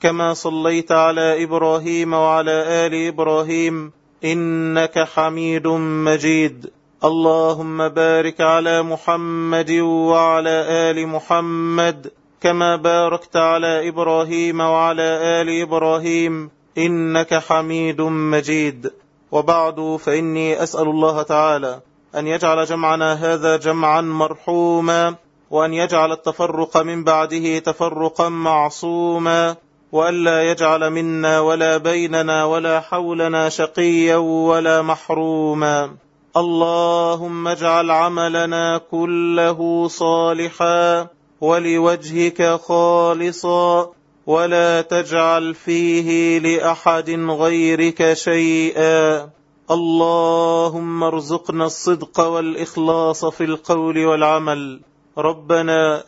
كما صليت على إبراهيم وعلى آل إبراهيم إنك حميد مجيد. اللهم بارك على محمد وعلى آل محمد كما باركت على إبراهيم وعلى آل إبراهيم إنك حميد مجيد. وبعد فإني أسأل الله تعالى أن يجعل جمعنا هذا جمعا مرحوما وأن يجعل التفرق من بعده تفرقا معصوما. وألا يجعل منا ولا بيننا ولا حولنا شقيا ولا محروما اللهم اجعل عملنا كله صالحا ولوجهك خالصا ولا تجعل فيه لأحد غيرك شيئا اللهم ارزقنا الصدق والإخلاص في القول والعمل ربنا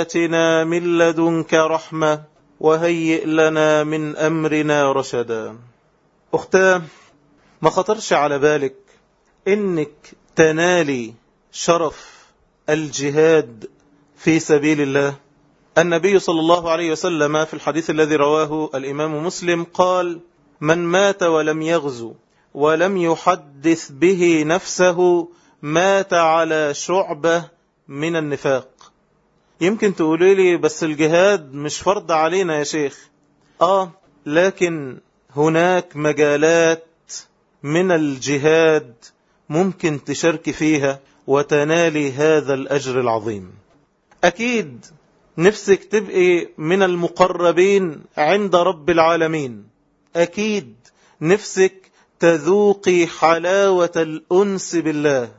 آتنا من لدنك رحمة وهيئ لنا من أمرنا رشدا. أختاه ما خطرش على بالك إنك تنالي شرف الجهاد في سبيل الله؟ النبي صلى الله عليه وسلم في الحديث الذي رواه الإمام مسلم قال من مات ولم يغزو ولم يحدث به نفسه مات على شعبة من النفاق. يمكن تقولي لي بس الجهاد مش فرض علينا يا شيخ. آه. لكن هناك مجالات من الجهاد ممكن تشارك فيها وتنالي هذا الأجر العظيم. أكيد نفسك تبقي من المقربين عند رب العالمين. أكيد نفسك تذوقي حلاوة الأنس بالله.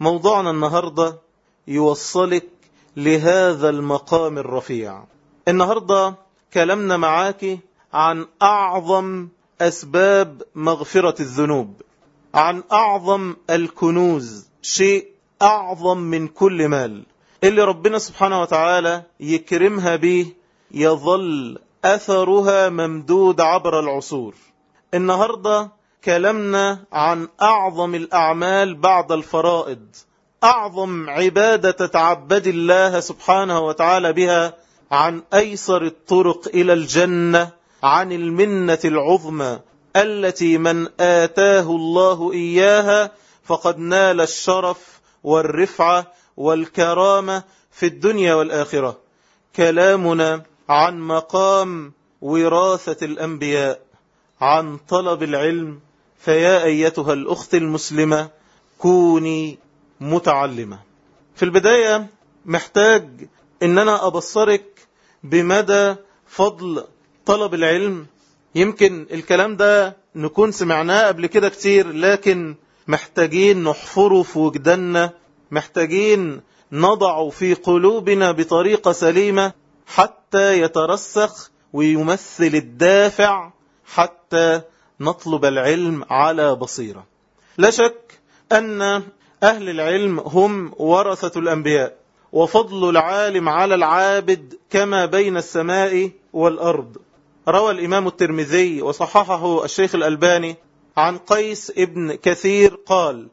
موضوعنا النهاردة يوصلك لهذا المقام الرفيع. النهاردة كلامنا معاك عن أعظم أسباب مغفرة الذنوب عن أعظم الكنوز شيء أعظم من كل مال. اللي ربنا سبحانه وتعالى يكرمها به يظل أثرها ممدود عبر العصور. النهاردة كلامنا عن أعظم الأعمال بعد الفرائض أعظم عبادة تعبد الله سبحانه وتعالى بها عن أيسر الطرق إلى الجنة عن المنة العظمى التي من آتاه الله إياها فقد نال الشرف والرفعة والكرامة في الدنيا والآخرة. كلامنا عن مقام وراثة الأنبياء عن طلب العلم. فيا أيتها الأخت المسلمة كوني متعلمة. في البداية محتاج إن أنا أبصرك بمدى فضل طلب العلم. يمكن الكلام ده نكون سمعناه قبل كده كتير لكن محتاجين نحفره في وجداننا. محتاجين نضعه في قلوبنا بطريقة سليمة حتى يترسخ ويمثل الدافع حتى نطلب العلم على بصيرة. لا شك أن أهل العلم هم ورثة الأنبياء وفضل العالم على العابد كما بين السماء والأرض. روى الإمام الترمذي وصححه الشيخ الألباني عن قيس ابن كثير قال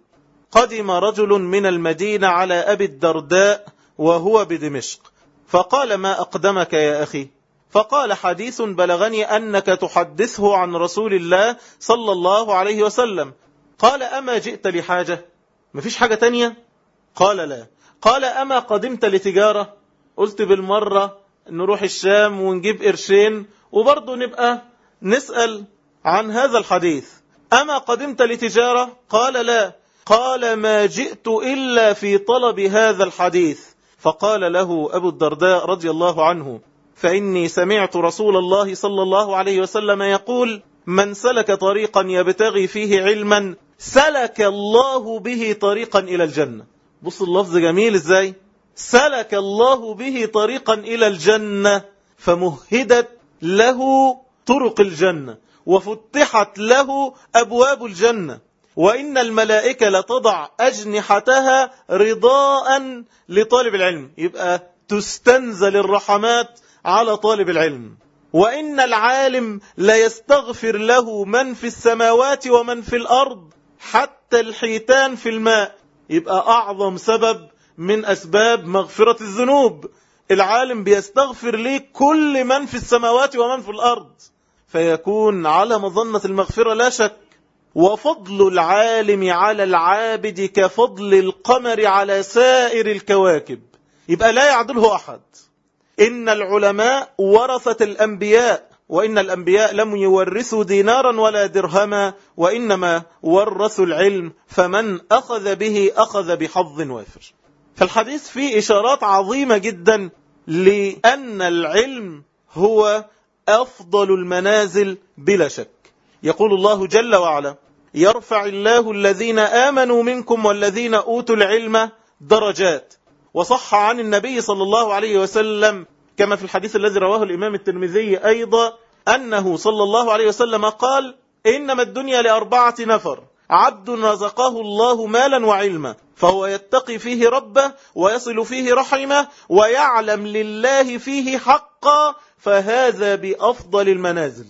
قدم رجل من المدينة على أبي الدرداء وهو بدمشق فقال ما أقدمك يا أخي؟ فقال حديث بلغني أنك تحدثه عن رسول الله صلى الله عليه وسلم. قال أما جئت لحاجة؟ مفيش حاجة تانية؟ قال لا. قال أما قدمت لتجارة؟ قلت بالمرة نروح الشام ونجيب قرشين وبرضه نبقى نسأل عن هذا الحديث. أما قدمت لتجارة؟ قال لا. قال ما جئت إلا في طلب هذا الحديث. فقال له أبو الدرداء رضي الله عنه فإني سمعت رسول الله صلى الله عليه وسلم يقول من سلك طريقا يبتغي فيه علما سلك الله به طريقا إلى الجنة. بص اللفظ جميل إزاي؟ سلك الله به طريقا إلى الجنة فمهدت له طرق الجنة وفتحت له أبواب الجنة. وإن الملائكة لتضع أجنحتها رضاء لطالب العلم. يبقى تستنزل الرحمات على طالب العلم. وإن العالم ليستغفر له من في السماوات ومن في الأرض حتى الحيتان في الماء. يبقى أعظم سبب من أسباب مغفرة الذنوب. العالم بيستغفر ليه كل من في السماوات ومن في الأرض. فيكون على مظنة المغفرة لا شك. وفضل العالم على العابد كفضل القمر على سائر الكواكب. يبقى لا يعدله أحد. إن العلماء ورثة الأنبياء وإن الأنبياء لم يورثوا دينارا ولا درهما وإنما ورثوا العلم فمن أخذ به أخذ بحظ وافر. فالحديث فيه إشارات عظيمة جدا لأن العلم هو أفضل المنازل بلا شك. يقول الله جل وعلا يرفع الله الذين آمنوا منكم والذين أوتوا العلم درجات وصح عن النبي صلى الله عليه وسلم كما في الحديث الذي رواه الإمام الترمذي أيضا أنه صلى الله عليه وسلم قال إنما الدنيا لأربعة نفر عبد رزقه الله مالا وعلما فهو يتقي فيه ربه ويصل فيه رحمه ويعلم لله فيه حقا فهذا بأفضل المنازل.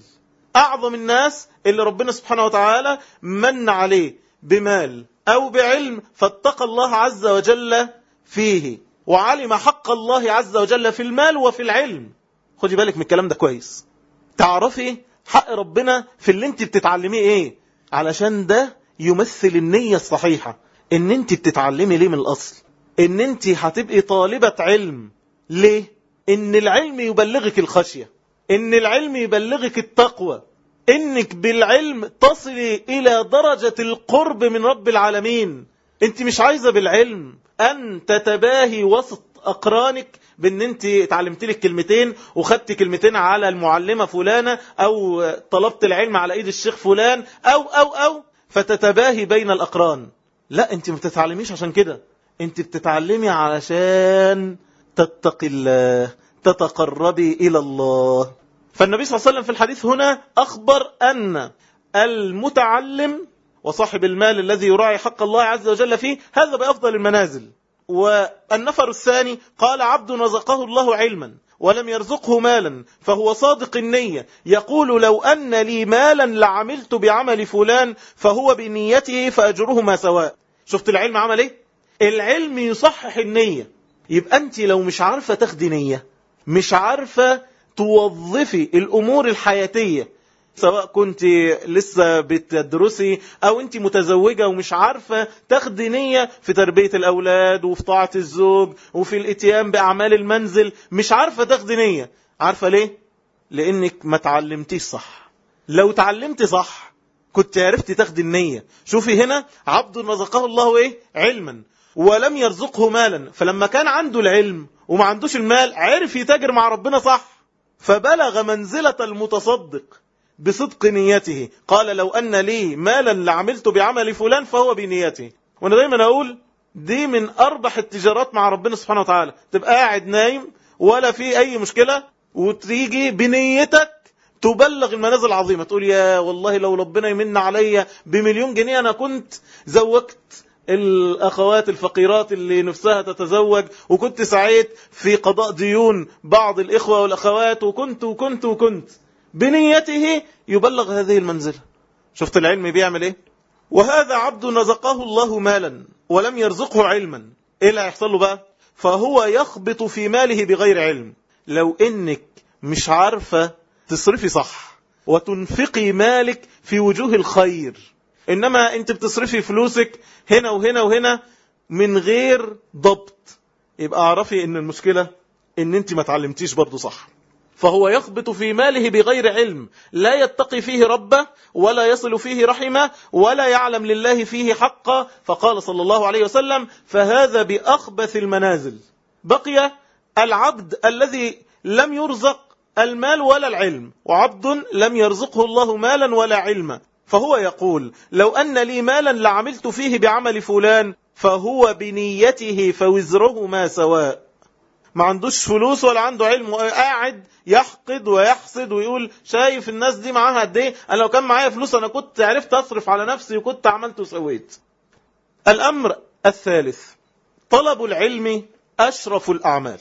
أعظم الناس اللي ربنا سبحانه وتعالى من عليه بمال أو بعلم فاتقى الله عز وجل فيه. وعلم حق الله عز وجل في المال وفي العلم. خدي بالك من الكلام ده كويس. تعرفي حق ربنا في اللي انت بتتعلميه إيه؟ علشان ده يمثل النية الصحيحة. ان انت بتتعلمي ليه من الأصل؟ ان انت هتبقي طالبة علم. ليه؟ ان العلم يبلغك الخشية. ان العلم يبلغك التقوى. انك بالعلم تصلي إلى درجة القرب من رب العالمين. انت مش عايزة بالعلم أن تتباهي وسط أقرانك بأن انت اتعلمت لك كلمتين وخدت كلمتين على المعلمة فلانة أو طلبت العلم على إيد الشيخ فلان أو أو أو فتتباهي بين الأقران. لا انت ما بتتعلميش عشان كده. انت بتتعلمي علشان تتقي الله تتقربي إلى الله. فالنبي صلى الله عليه وسلم في الحديث هنا أخبر أن المتعلم وصاحب المال الذي يراعي حق الله عز وجل فيه هذا بأفضل المنازل. والنفر الثاني قال عبد رزقه الله علما ولم يرزقه مالا فهو صادق النية. يقول لو أن لي مالا لعملت بعمل فلان فهو بنيته فأجرهما سواء. شفت العلم عمل إيه؟ العلم يصحح النية. يبقى أنت لو مش عارفة تاخدي نية مش عارفة توظفي الأمور الحياتية سواء كنت لسه بتدرسي أو أنت متزوجة ومش عارفة تاخدي نية في تربية الأولاد وفي طاعة الزوج وفي الإتيان بأعمال المنزل. مش عارفة تاخدي نية. عارفة ليه؟ لأنك ما تعلمتيش صح. لو تعلمتي صح كنت عرفتي تاخدي النية. شوفي هنا عبد رزقه الله إيه؟ علما. ولم يرزقه مالا. فلما كان عنده العلم وما عندوش المال عرف يتاجر مع ربنا صح. فبلغ منزلة المتصدق. بصدق نيته قال لو أن لي مالا لعملت بعمل فلان فهو بنيته وأنا دايما أقول دي من أربح التجارات مع ربنا سبحانه وتعالى. تبقى قاعد نايم ولا في أي مشكلة وتيجي بنيتك تبلغ المنازل العظيمة. تقول يا والله لو ربنا يمن عليا بمليون جنيه أنا كنت زوجت الأخوات الفقيرات اللي نفسها تتزوج وكنت سعيت في قضاء ديون بعض الإخوة والأخوات وكنت وكنت وكنت. بنيته يبلغ هذه المنزلة شفت العلم بيعمل إيه؟ وهذا عبد رزقه الله مالا ولم يرزقه علما. إيه اللي هيحصل له بقى؟ فهو يخبط في ماله بغير علم. لو إنك مش عارفة تصرفي صح وتنفقي مالك في وجوه الخير إنما أنت بتصرفي فلوسك هنا وهنا وهنا من غير ضبط يبقى اعرفي إن المشكلة إن أنت ما تعلمتيش برضو صح. فهو يخبط في ماله بغير علم لا يتقي فيه ربه ولا يصل فيه رحمه ولا يعلم لله فيه حقا. فقال صلى الله عليه وسلم فهذا بأخبث المنازل. بقي العبد الذي لم يرزق المال ولا العلم وعبد لم يرزقه الله مالا ولا علما. فهو يقول لو أن لي مالا لعملت فيه بعمل فلان فهو بنيته فوزرهما سواء. ما عندوش فلوس ولا عنده علم قاعد يحقد ويحسد ويقول شايف الناس دي معاها قد إيه؟ أنا لو كان معايا فلوس أنا كنت عرفت أصرف على نفسي وكنت عملت وسويت. الأمر الثالث طلب العلم أشرف الأعمال.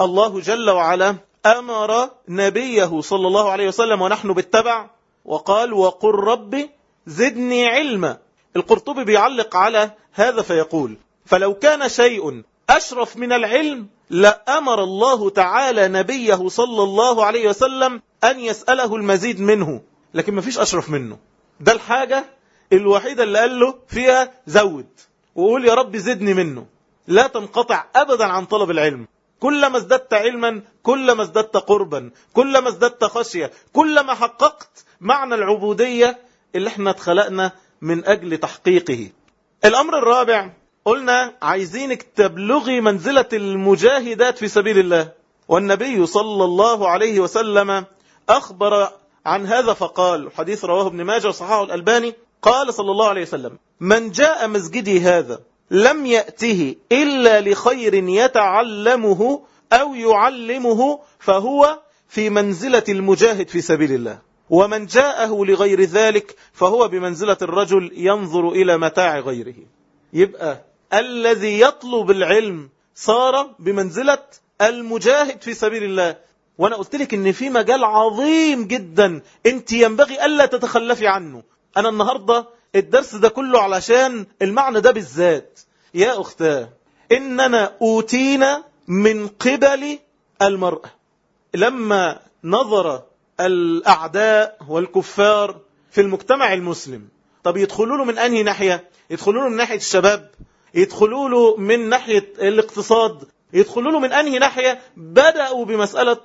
الله جل وعلا أمر نبيه صلى الله عليه وسلم ونحن بالتبع وقال وقل رب زدني علما. القرطبي بيعلق على هذا فيقول فلو كان شيء أشرف من العلم لأمر الله تعالى نبيه صلى الله عليه وسلم أن يسأله المزيد منه. لكن ما فيش أشرف منه. ده الحاجة الوحيدة اللي قال له فيها زود. وقول يا رب زدني منه. لا تنقطع أبدا عن طلب العلم. كلما ازددت علما كلما ازددت قربا كلما ازددت خشية كلما حققت معنى العبودية اللي إحنا اتخلقنا من أجل تحقيقه. الأمر الرابع قلنا عايزينك تبلغي منزلة المجاهدات في سبيل الله. والنبي صلى الله عليه وسلم أخبر عن هذا فقال حديث رواه ابن ماجه وصححه الألباني قال صلى الله عليه وسلم من جاء مسجدي هذا لم يأته إلا لخير يتعلمه أو يعلمه فهو في منزلة المجاهد في سبيل الله. ومن جاءه لغير ذلك فهو بمنزلة الرجل ينظر إلى متاع غيره. يبقى الذي يطلب العلم صار بمنزلة المجاهد في سبيل الله. وأنا قلت لك إن في مجال عظيم جدا أنت ينبغي ألا تتخلفي عنه. أنا النهاردة الدرس ده كله علشان المعنى ده بالذات. يا أختاه إننا أوتينا من قبل المرأة لما نظر الأعداء والكفار في المجتمع المسلم طب يدخلوا له من أنهي ناحية؟ يدخلوا له من ناحية الشباب. يدخلوا له من ناحية الاقتصاد يدخلوا له من أنهي ناحية؟ بدأوا بمسألة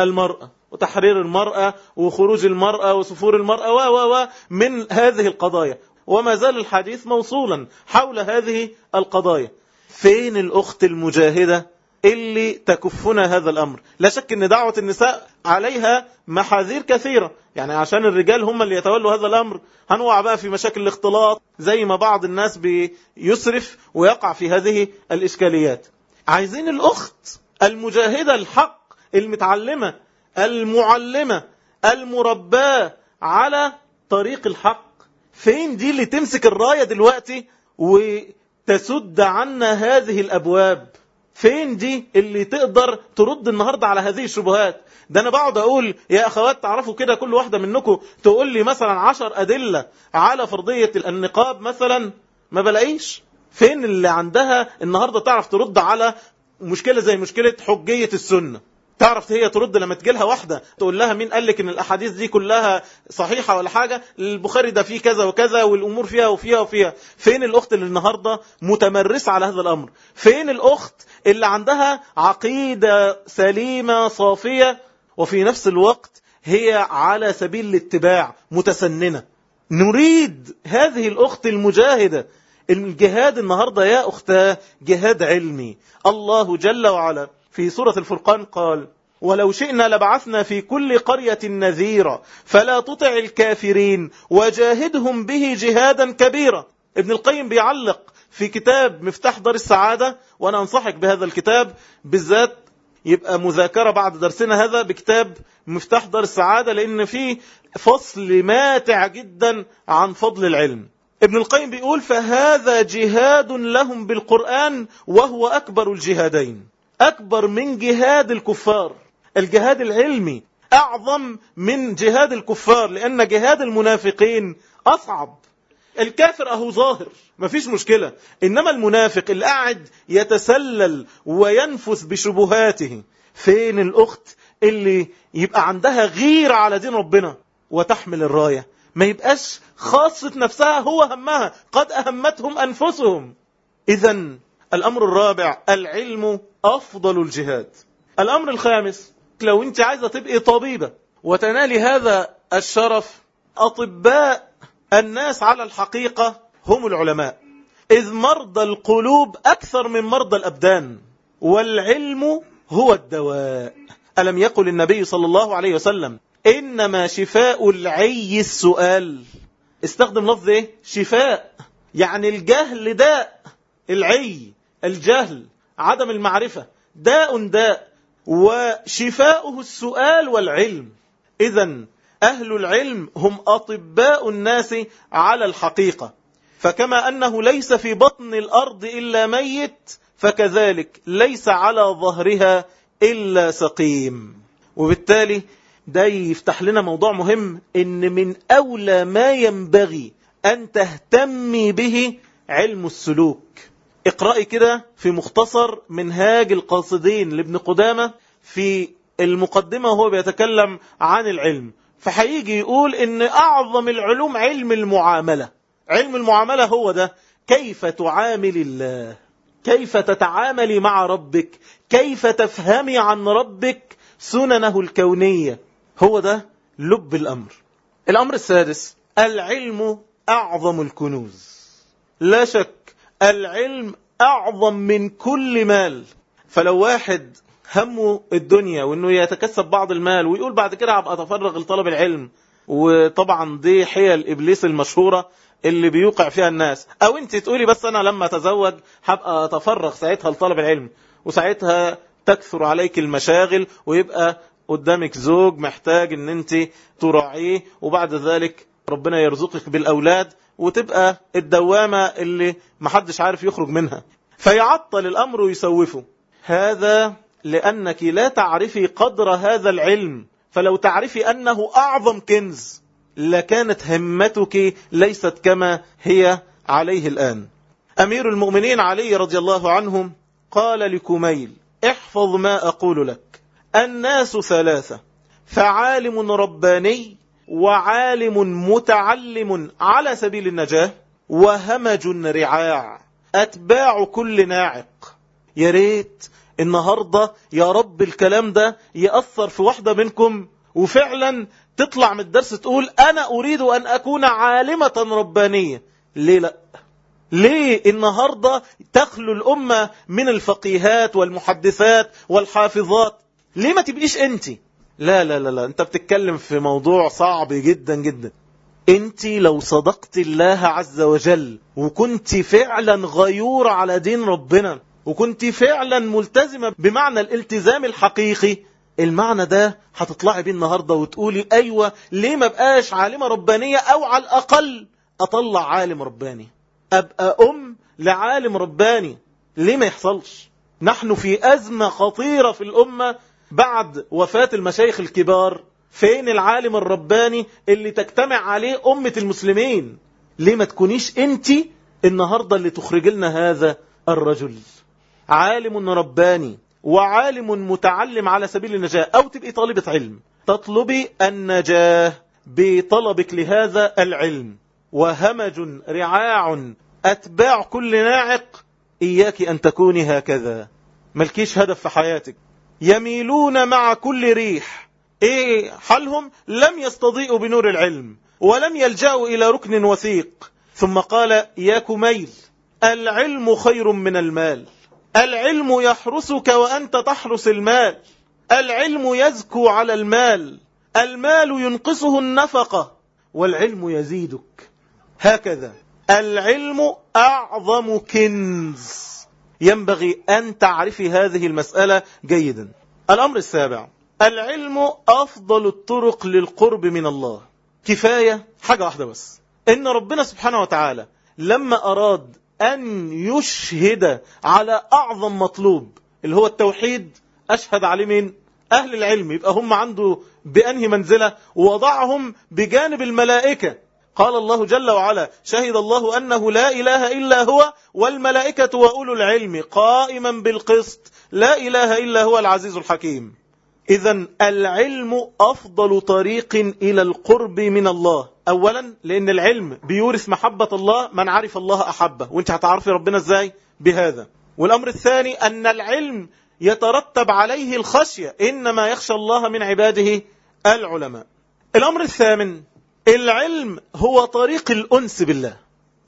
المرأة وتحرير المرأة وخروج المرأة وسفور المرأة و و و من هذه القضايا. وما زال الحديث موصولا حول هذه القضايا. فين الأخت المجاهدة؟ اللي تكفنا هذا الأمر. لا شك أن دعوة النساء عليها محاذير كثيرة. يعني عشان الرجال هم اللي يتولوا هذا الأمر. هنوع بقى في مشاكل الاختلاط زي ما بعض الناس بيسرف ويقع في هذه الإشكاليات. عايزين الأخت المجاهدة الحق المتعلمة المعلمة المرباة على طريق الحق. فين دي اللي تمسك الراية دلوقتي وتسد عنا هذه الأبواب؟ فين دي اللي تقدر ترد النهاردة على هذه الشبهات؟ ده أنا بقعد أقول يا أخوات تعرفوا كده كل واحدة منكم تقول لي مثلا عشر أدلة على فرضية النقاب مثلا؟ ما بلاقيش. فين اللي عندها النهاردة تعرف ترد على مشكلة زي مشكلة حجية السنة؟ تعرف هي ترد لما تجيلها واحدة تقول لها مين قال لك إن الأحاديث دي كلها صحيحة ولا حاجة؟ البخاري ده فيه كذا وكذا والأمور فيها وفيها وفيها. فين الأخت اللي النهاردة متمرسة على هذا الأمر؟ فين الأخت اللي عندها عقيدة سليمة صافية وفي نفس الوقت هي على سبيل الاتباع متسننة؟ نريد هذه الأخت المجاهدة. الجهاد النهاردة يا أختاه جهاد علمي. الله جل وعلا في سورة الفرقان قال ولو شئنا لبعثنا في كل قرية نذيرا فلا تطع الكافرين وجاهدهم به جهادا كبيرا. ابن القيم بيعلق في كتاب مفتاح دار السعادة وأنا أنصحك بهذا الكتاب بالذات يبقى مذاكرة بعد درسنا هذا بكتاب مفتاح دار السعادة لأن فيه فصل ماتع جدا عن فضل العلم. ابن القيم بيقول فهذا جهاد لهم بالقرآن وهو أكبر الجهادين. أكبر من جهاد الكفار. الجهاد العلمي أعظم من جهاد الكفار لأن جهاد المنافقين أصعب. الكافر أهو ظاهر مفيش مشكلة. إنما المنافق اللي قاعد يتسلل وينفث بشبهاته. فين الأخت اللي يبقى عندها غير على دين ربنا وتحمل الراية؟ ما يبقاش خاصة نفسها هو همها قد أهمتهم أنفسهم. إذا الأمر الرابع العلم أفضل الجهاد. الأمر الخامس لو أنت عايزة تبقي طبيبة وتنالي هذا الشرف أطباء الناس على الحقيقة هم العلماء. إذ مرضى القلوب أكثر من مرضى الأبدان والعلم هو الدواء. ألم يقل النبي صلى الله عليه وسلم إنما شفاء العي السؤال. استخدم لفظ إيه؟ شفاء. يعني الجهل داء العي الجهل عدم المعرفة. داء داء. وشفاؤه السؤال والعلم. إذا أهل العلم هم أطباء الناس على الحقيقة. فكما أنه ليس في بطن الأرض إلا ميت فكذلك ليس على ظهرها إلا سقيم. وبالتالي ده يفتح لنا موضوع مهم إن من أولى ما ينبغي أن تهتمي به علم السلوك. اقرأي كده في مختصر منهاج القاصدين لابن قدامة في المقدمة وهو بيتكلم عن العلم. فحيجي يقول إن أعظم العلوم علم المعاملة. علم المعاملة هو ده. كيف تعامل الله؟ كيف تتعاملي مع ربك؟ كيف تفهمي عن ربك؟ سننه الكونية. هو ده لب الأمر. الأمر السادس. العلم أعظم الكنوز. لا شك العلم أعظم من كل مال. فلو واحد همه الدنيا وإنه يتكسب بعض المال ويقول بعد كده هبقى أتفرغ لطلب العلم وطبعا دي حيل إبليس المشهورة اللي بيوقع فيها الناس. أو أنت تقولي بس أنا لما أتزوج هبقى أتفرغ ساعتها لطلب العلم وساعتها تكثر عليك المشاغل ويبقى قدامك زوج محتاج إن أنت تراعيه وبعد ذلك ربنا يرزقك بالأولاد وتبقى الدوامة اللي محدش عارف يخرج منها. فيعطل الأمر ويسوفه. هذا لأنك لا تعرفي قدر هذا العلم. فلو تعرفي أنه أعظم كنز لكانت همتك ليست كما هي عليه الآن. أمير المؤمنين علي رضي الله عنه قال لكميل احفظ ما أقول لك. الناس ثلاثة فعالم رباني وعالم متعلم على سبيل النجاة وهمج رعاع أتباع كل ناعق. يا ريت النهاردة يا رب الكلام ده يأثر في واحدة منكم وفعلا تطلع من الدرس تقول أنا أريد أن أكون عالمة ربانية. ليه لأ؟ ليه النهاردة تخلو الأمة من الفقيهات والمحدثات والحافظات؟ ليه ما تبقيش أنت؟ لا لا لا لا. أنت بتتكلم في موضوع صعب جدا جدا. أنت لو صدقت الله عز وجل وكنت فعلا غيور على دين ربنا وكنت فعلا ملتزمة بمعنى الالتزام الحقيقي المعنى ده هتطلعي بيه النهاردة وتقولي أيوة ليه ما بقاش عالمة ربانية أو على الأقل أطلع عالم رباني؟ أبقى أم لعالم رباني. ليه ما يحصلش؟ نحن في أزمة خطيرة في الأمة بعد وفاة المشايخ الكبار فين العالم الرباني اللي تجتمع عليه أمة المسلمين؟ ليه ما تكونيش أنت النهاردة اللي تخرج لنا هذا الرجل؟ عالم رباني وعالم متعلم على سبيل النجاة أو تبقي طالبة علم تطلبي النجاة بطلبك لهذا العلم. وهمج رعاع أتباع كل ناعق إياك أن تكوني هكذا. ملكيش هدف في حياتك. يميلون مع كل ريح. إيه حالهم لم يستضيئوا بنور العلم ولم يلجأوا إلى ركن وثيق؟ ثم قال يا كميل العلم خير من المال. العلم يحرسك وأنت تحرس المال. العلم يزكو على المال. المال ينقصه النفقة والعلم يزيدك. هكذا. العلم أعظم كنز. ينبغي أن تعرفي هذه المسألة جيدا. الأمر السابع العلم أفضل الطرق للقرب من الله. كفاية حاجة واحدة بس إن ربنا سبحانه وتعالى لما أراد أن يشهد على أعظم مطلوب اللي هو التوحيد أشهد عليه من أهل العلم يبقى هم عنده بأنهي منزلة؟ ووضعهم بجانب الملائكة. قال الله جل وعلا شهد الله أنه لا إله إلا هو والملائكة وأولو العلم قائما بالقسط لا إله إلا هو العزيز الحكيم. إذا العلم أفضل طريق إلى القرب من الله. أولا لأن العلم بيورث محبة الله من عرف الله أحبه. وأنت هتعرفي ربنا إزاي؟ بهذا. والأمر الثاني أن العلم يترتب عليه الخشية إنما يخشى الله من عباده العلماء. الأمر الثامن العلم هو طريق الأنس بالله.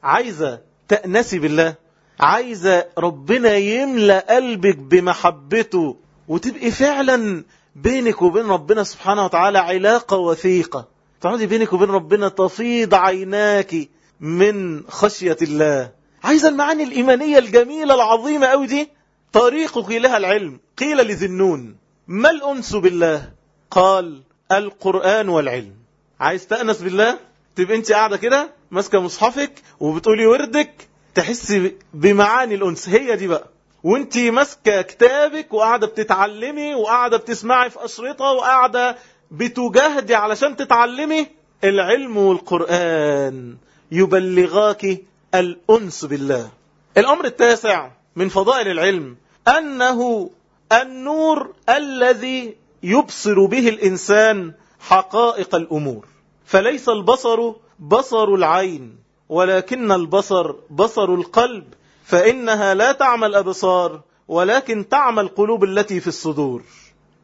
عايزة تأنسي بالله. عايزة ربنا يملأ قلبك بمحبته وتبقي فعلا بينك وبين ربنا سبحانه وتعالى علاقة وثيقة. تقعدي بينك وبين ربنا تفيض عيناك من خشية الله. عايزة المعاني الإيمانية الجميلة العظيمة أوي دي؟ طريقك لها العلم. قيل لذنون ما الأنس بالله؟ قال القرآن والعلم. عايز تأنس بالله؟ تبقى انت قاعدة كده ماسكة مصحفك وبتقولي وردك تحس بمعاني الأنس. هي دي بقى. وانت ماسكة كتابك وقاعدة بتتعلمي وقاعدة بتسمعي في أشرطة وقاعدة بتجاهدي علشان تتعلمي العلم والقرآن. يبلغاك الأنس بالله. الأمر التاسع من فضائل العلم أنه النور الذي يبصر به الإنسان حقائق الأمور. فليس البصر بصر العين ولكن البصر بصر القلب. فإنها لا تعمى الأبصار ولكن تعمى القلوب التي في الصدور.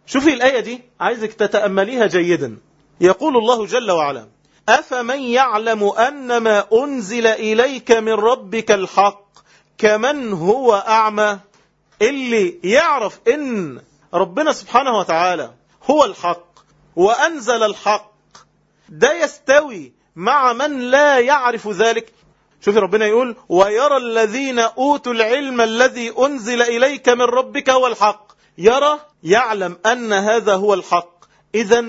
شوفي الآية دي عايزك تتأمليها جيدا. يقول الله جل وعلا أفمن يعلم أن ما أنزل إليك من ربك الحق كمن هو أعمى؟ اللي يعرف إن ربنا سبحانه وتعالى هو الحق. وأنزل الحق. ده يستوي مع من لا يعرف ذلك. شوفي ربنا يقول ويرى الذين أوتوا العلم الذي أنزل إليك من ربك هو الحق. يرى يعلم أن هذا هو الحق. إذا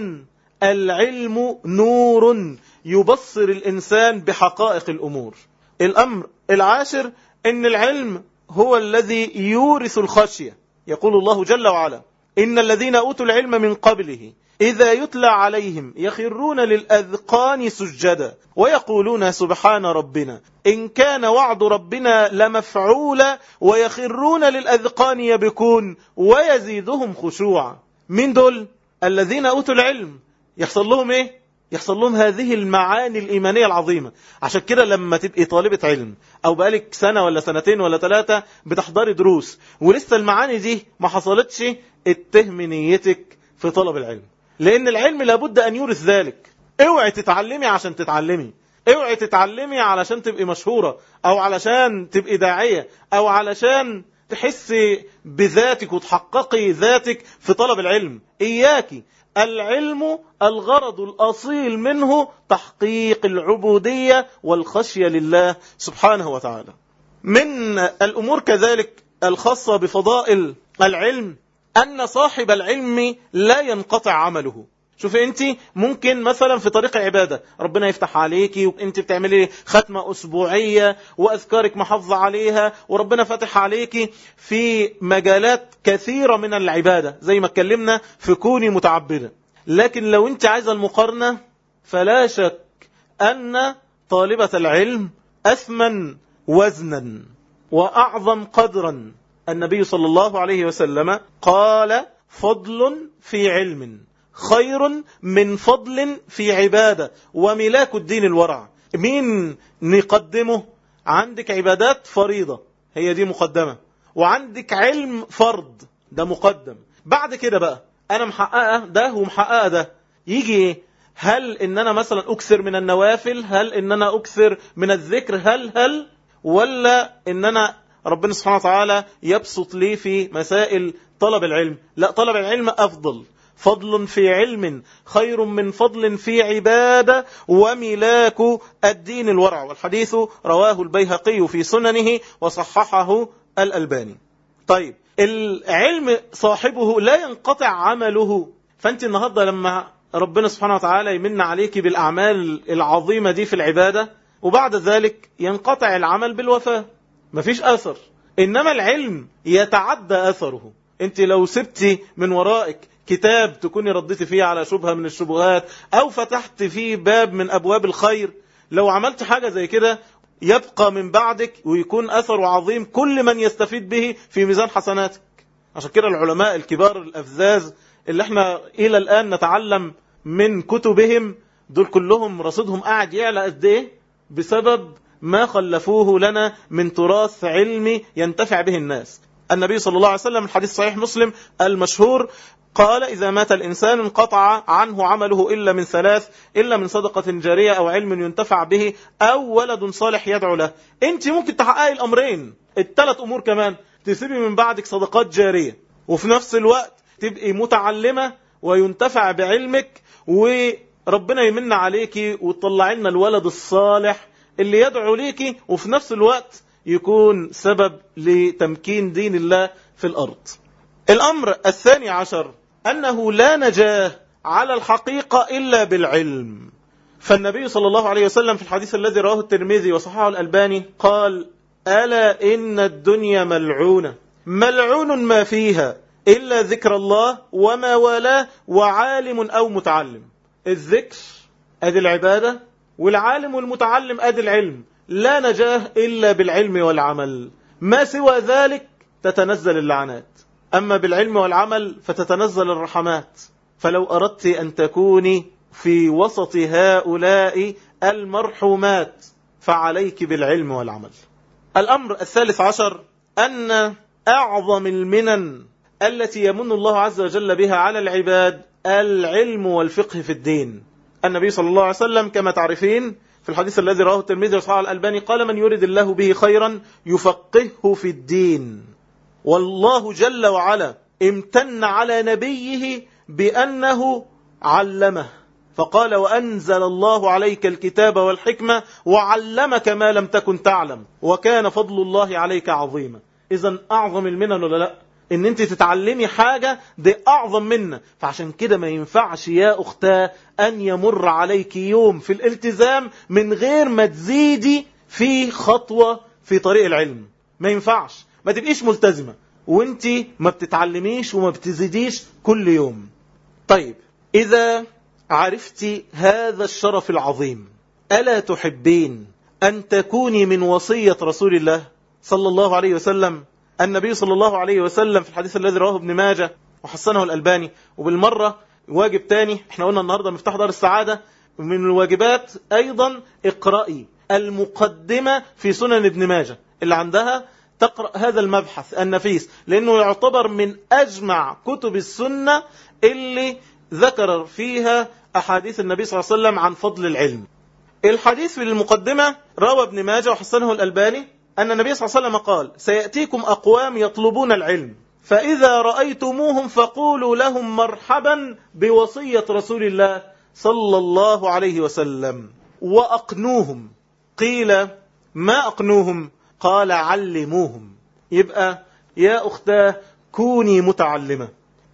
العلم نور يبصر الإنسان بحقائق الأمور. الأمر العاشر أن العلم هو الذي يورث الخشية. يقول الله جل وعلا إن الذين أوتوا العلم من قبله إذا يتلى عليهم يخرون للأذقان سجدا ويقولون سبحان ربنا. إن كان وعد ربنا لمفعولا ويخرون للأذقان يبكون ويزيدهم خشوعا. من دول؟ الذين أوتوا العلم. يحصل لهم إيه؟ يحصل لهم هذه المعاني الإيمانية العظيمة. عشان كده لما تبقي طالبة علم أو بقالك سنة ولا سنتين ولا ثلاثة بتحضري دروس ولسه المعاني دي ما حصلتش اتهم نيتك في طلب العلم. لأن العلم لابد أن يورث ذلك. اوعي تتعلمي عشان تتعلمي. اوعي تتعلمي علشان تبقي مشهورة أو علشان تبقي داعية أو علشان تحسي بذاتك وتحققي ذاتك في طلب العلم. إياكي العلم الغرض الأصيل منه تحقيق العبودية والخشية لله سبحانه وتعالى. من الأمور كذلك الخاصة بفضائل العلم أن صاحب العلم لا ينقطع عمله. شوفي أنت ممكن مثلا في طريق عبادة ربنا يفتح عليكي وأنت بتعملي ختمة أسبوعية وأذكارك محافظة عليها وربنا فتح عليكي في مجالات كثيرة من العبادة زي ما اتكلمنا في كوني متعبدة لكن لو أنت عايزة المقارنة فلا شك أن طالبة العلم أثمن وزنا وأعظم قدرا. النبي صلى الله عليه وسلم قال فضل في علم خير من فضل في عبادة وملاك الدين الورع. مين نقدمه؟ عندك عبادات فريضة هي دي مقدمة. وعندك علم فرض ده مقدم. بعد كده بقى أنا محققة ده ومحققة ده. يجي إيه؟ هل إن أنا مثلا أكثر من النوافل؟ هل إن أنا أكثر من الذكر؟ هل هل؟ ولا إن أنا ربنا سبحانه وتعالى يبسط لي في مسائل طلب العلم. لا طلب العلم أفضل. فضل في علم خير من فضل في عبادة وملاك الدين الورع. والحديث رواه البيهقي في سننه وصححه الألباني. طيب العلم صاحبه لا ينقطع عمله. فأنت النهاردة لما ربنا سبحانه وتعالى يمن عليك بالأعمال العظيمة دي في العبادة وبعد ذلك ينقطع العمل بالوفاة. مفيش أثر. إنما العلم يتعدى أثره. أنت لو سبتي من ورائك كتاب تكوني رديتي فيه على شبهة من الشبهات أو فتحت فيه باب من أبواب الخير لو عملت حاجة زي كده يبقى من بعدك ويكون أثره عظيم كل من يستفيد به في ميزان حسناتك. عشان كده العلماء الكبار الأفزاز اللي إحنا إلى الآن نتعلم من كتبهم دول كلهم رصيدهم قاعد يعلى قد إيه؟ بسبب ما خلفوه لنا من تراث علمي ينتفع به الناس. النبي صلى الله عليه وسلم الحديث صحيح مسلم المشهور قال إذا مات الإنسان انقطع عنه عمله إلا من ثلاث إلا من صدقة جارية أو علم ينتفع به أو ولد صالح يدعو له. أنت ممكن تحققي الأمرين الثلاث أمور كمان. تسيبي من بعدك صدقات جارية وفي نفس الوقت تبقي متعلمة وينتفع بعلمك وربنا يمن عليكي وتطلع لنا الولد الصالح اللي يدعو ليكي وفي نفس الوقت يكون سبب لتمكين دين الله في الأرض. الأمر الثاني عشر أنه لا نجاة على الحقيقة إلا بالعلم. فالنبي صلى الله عليه وسلم في الحديث الذي رواه الترمذي وصححه الألباني قال ألا إن الدنيا ملعونة ملعون ما فيها إلا ذكر الله وما والاه وعالم أو متعلم. الذكر أدي العبادة والعالم والمتعلم أدي العلم لا نجاة إلا بالعلم والعمل. ما سوى ذلك تتنزل اللعنات. أما بالعلم والعمل فتتنزل الرحمات. فلو أردت أن تكوني في وسط هؤلاء المرحومات فعليك بالعلم والعمل. الأمر الثالث عشر أن أعظم المنن التي يمن الله عز وجل بها على العباد العلم والفقه في الدين. النبي صلى الله عليه وسلم كما تعرفين في الحديث الذي رواه الترمذي وصححه الألباني قال من يريد الله به خيرا يفقهه في الدين. والله جل وعلا امتن على نبيه بأنه علمه. فقال وأنزل الله عليك الكتاب والحكمة وعلمك ما لم تكن تعلم. وكان فضل الله عليك عظيما. إذا أعظم المنن ولا لا؟ إن أنت تتعلمي حاجة دي أعظم منا فعشان كده ما ينفعش يا أختاه أن يمر عليك يوم في الالتزام من غير ما تزيدي في خطوة في طريق العلم. ما ينفعش. ما تبقيش ملتزمة. وأنت ما بتتعلميش وما بتزيديش كل يوم. طيب إذا عرفت هذا الشرف العظيم ألا تحبين أن تكوني من وصية رسول الله صلى الله عليه وسلم؟ النبي صلى الله عليه وسلم في الحديث الذي رواه ابن ماجه وحسنه الألباني. وبالمرة واجب تاني إحنا قلنا النهاردة مفتاح دار السعادة. من الواجبات أيضا اقرأي المقدمة في سنن ابن ماجه. اللي عندها تقرأ هذا المبحث النفيس لأنه يعتبر من أجمع كتب السنة اللي ذكر فيها أحاديث النبي صلى الله عليه وسلم عن فضل العلم. الحديث في المقدمة روى ابن ماجه وحسنه الألباني. أن النبي صلى الله عليه وسلم قال سيأتيكم أقوام يطلبون العلم. فإذا رأيتموهم فقولوا لهم مرحبا بوصية رسول الله صلى الله عليه وسلم. وأقنوهم. قيل ما أقنوهم؟ قال علموهم. يبقى يا أختاه كوني متعلمة.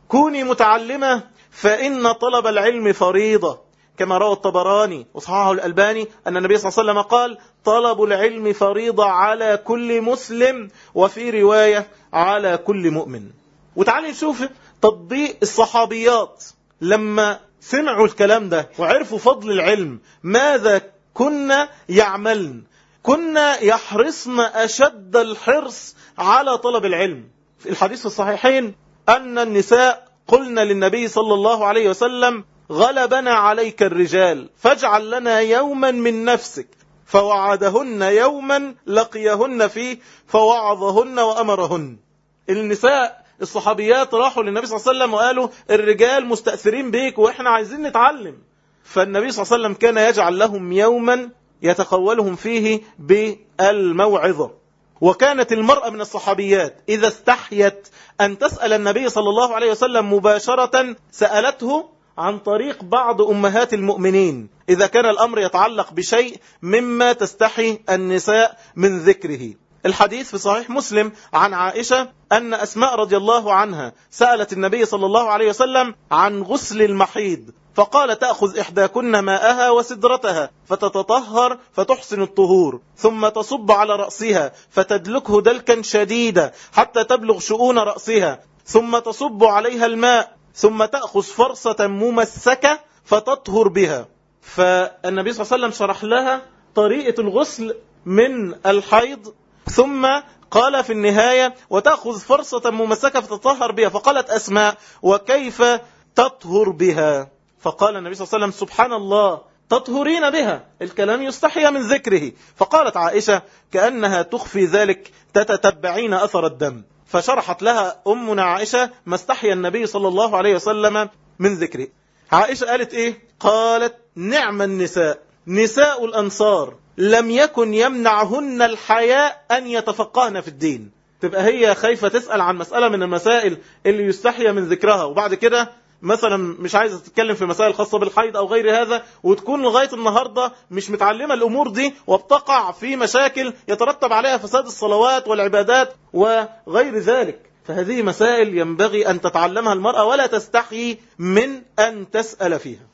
كوني متعلمة فإن طلب العلم فريضة. كما روى الطبراني وصححه الألباني أن النبي صلى الله عليه وسلم قال طلب العلم فريضة على كل مسلم وفي رواية على كل مؤمن. وتعالي نشوف تطبيق الصحابيات لما سمعوا الكلام ده وعرفوا فضل العلم ماذا كنا يعملن؟ كنا يحرصن أشد الحرص على طلب العلم. في الحديث الصحيحين أن النساء قلنا للنبي صلى الله عليه وسلم غلبنا عليك الرجال فاجعل لنا يوما من نفسك. فوعدهن يوما لقيهن فيه فوعظهن وأمرهن. النساء الصحابيات راحوا للنبي صلى الله عليه وسلم وقالوا الرجال مستأثرين بيك وإحنا عايزين نتعلم. فالنبي صلى الله عليه وسلم كان يجعل لهم يوما يتقولهم فيه بالموعظة. وكانت المرأة من الصحابيات إذا استحيت أن تسأل النبي صلى الله عليه وسلم مباشرة سألته عن طريق بعض أمهات المؤمنين. إذا كان الأمر يتعلق بشيء مما تستحي النساء من ذكره. الحديث في صحيح مسلم عن عائشة أن أسماء رضي الله عنها سألت النبي صلى الله عليه وسلم عن غسل المحيض. فقال تأخذ إحداكن ماءها وسدرتها فتتطهر فتحسن الطهور ثم تصب على رأسها فتدلكه دلكا شديدا حتى تبلغ شؤون رأسها ثم تصب عليها الماء ثم تأخذ فرصة ممسكة فتطهر بها. فالنبي صلى الله عليه وسلم شرح لها طريقة الغسل من الحيض ثم قال في النهاية وتأخذ فرصة ممسكة فتطهر بها. فقالت أسماء وكيف تطهر بها؟ فقال النبي صلى الله عليه وسلم سبحان الله تطهرين بها. الكلام يستحي من ذكره. فقالت عائشة كأنها تخفي ذلك تتتبعين أثر الدم. فشرحت لها أمنا عائشة ما استحيا النبي صلى الله عليه وسلم من ذكره. عائشة قالت إيه؟ قالت نعم النساء. نساء الأنصار لم يكن يمنعهن الحياء أن يتفقهن في الدين. تبقى هي خايفة تسأل عن مسألة من المسائل اللي يستحيا من ذكرها. وبعد كده مثلا مش عايزة تتكلم في مسائل خاصة بالحيض أو غير هذا وتكون لغاية النهاردة مش متعلمة الأمور دي وبتقع في مشاكل يترتب عليها فساد الصلوات والعبادات وغير ذلك. فهذه مسائل ينبغي أن تتعلمها المرأة ولا تستحي من أن تسأل فيها.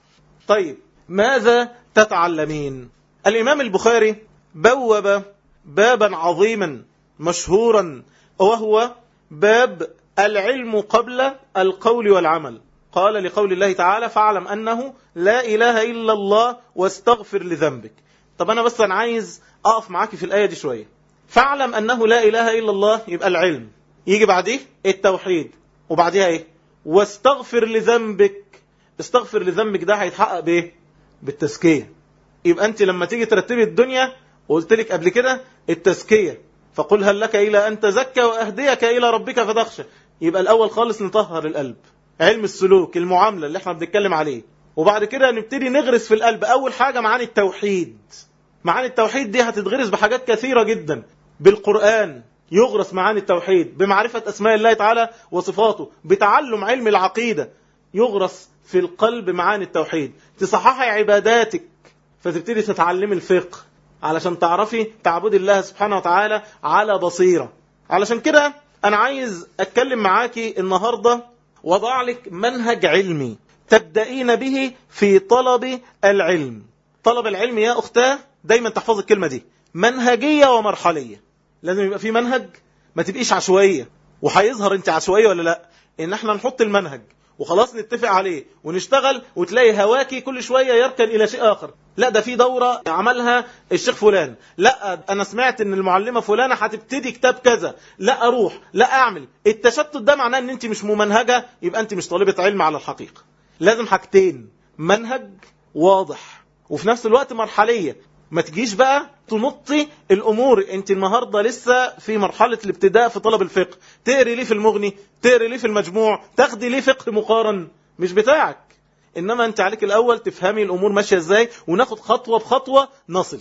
طيب ماذا تتعلمين؟ الإمام البخاري بوب بابا عظيما مشهورا وهو باب العلم قبل القول والعمل. قال لقول الله تعالى فاعلم أنه لا إله إلا الله واستغفر لذنبك. طب أنا بس أنا عايز أقف معاك في الآية دي شوية. فاعلم أنه لا إله إلا الله يبقى العلم. يجي بعديه التوحيد. وبعديها إيه؟ واستغفر لذنبك. استغفر لذنبك ده هيتحقق بإيه؟ بالتزكية. يبقى أنت لما تيجي ترتبي الدنيا وقلت لك قبل كده التزكية. فقل هل لك إلى أن تزكى وأهديك إلى ربك فتخشى. يبقى الأول خالص نطهر القلب. علم السلوك المعاملة اللي إحنا بنتكلم عليه. وبعد كده نبتدي نغرس في القلب. أول حاجة معاني التوحيد. معاني التوحيد دي هتتغرس بحاجات كثيرة جدا. بالقرآن يغرس معاني التوحيد. بمعرفة أسماء الله تعالى وصفاته. بتعلم علم العقيدة. يغرس في القلب معاني التوحيد. تصححي عباداتك. فتبتدي تتعلم الفقه. علشان تعرفي تعبد الله سبحانه وتعالى على بصيرة. علشان كده أنا عايز أتكلم معاكي النهاردة وضع لك منهج علمي تبدأين به في طلب العلم. طلب العلم يا أختاه دايما تحفظ الكلمة دي. منهجية ومرحلية. لازم يبقى في منهج ما تبقيش عشوائية. وهيظهر انت عشوائية ولا لا؟ إن إحنا نحط المنهج وخلاص نتفق عليه ونشتغل وتلاقي هواكي كل شوية يركن إلى شيء آخر. لا ده في دورة عملها الشيخ فلان. لا أنا سمعت إن المعلمة فلانة هتبتدي كتاب كذا. لا أروح. لا أعمل. التشتت ده معناه إن أنت مش ممنهجة يبقى أنت مش طالبة علم على الحقيقة. لازم حاجتين منهج واضح. وفي نفس الوقت مرحلية. ما تجيش بقى تنطي الأمور. أنت النهارده لسه في مرحلة الابتداء في طلب الفقه. تقري ليه في المغني؟ تقري ليه في المجموع؟ تاخدي ليه فقه مقارن؟ مش بتاعك. إنما أنت عليك الأول تفهمي الأمور ماشية إزاي وناخد خطوة بخطوة نصل.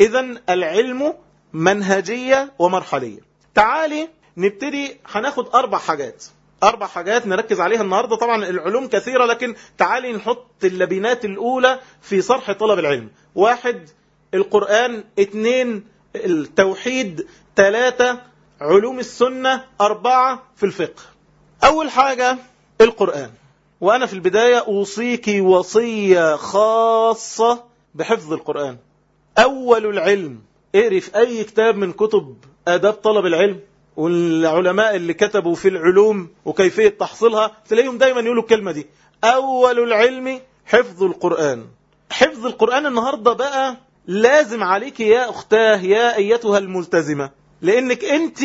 اذا العلم منهجية ومرحلية. تعالي نبتدي هناخد أربع حاجات. أربع حاجات نركز عليها النهاردة. طبعا العلوم كثيرة لكن تعالي نحط اللبنات الأولى في صرح طلب العلم. واحد القرآن. اثنين التوحيد. ثلاثة علوم السنة. أربعة في الفقه. أول حاجة القرآن. وأنا في البداية أوصيك وصية خاصة بحفظ القرآن. أول العلم اقري في أي كتاب من كتب آداب طلب العلم والعلماء اللي كتبوا في العلوم وكيفية تحصيلها تلاقيهم دايما يقولوا الكلمة دي. أول العلم حفظ القرآن. حفظ القرآن النهاردة بقى لازم عليك يا أختاه يا أيتها الملتزمة لأنك أنت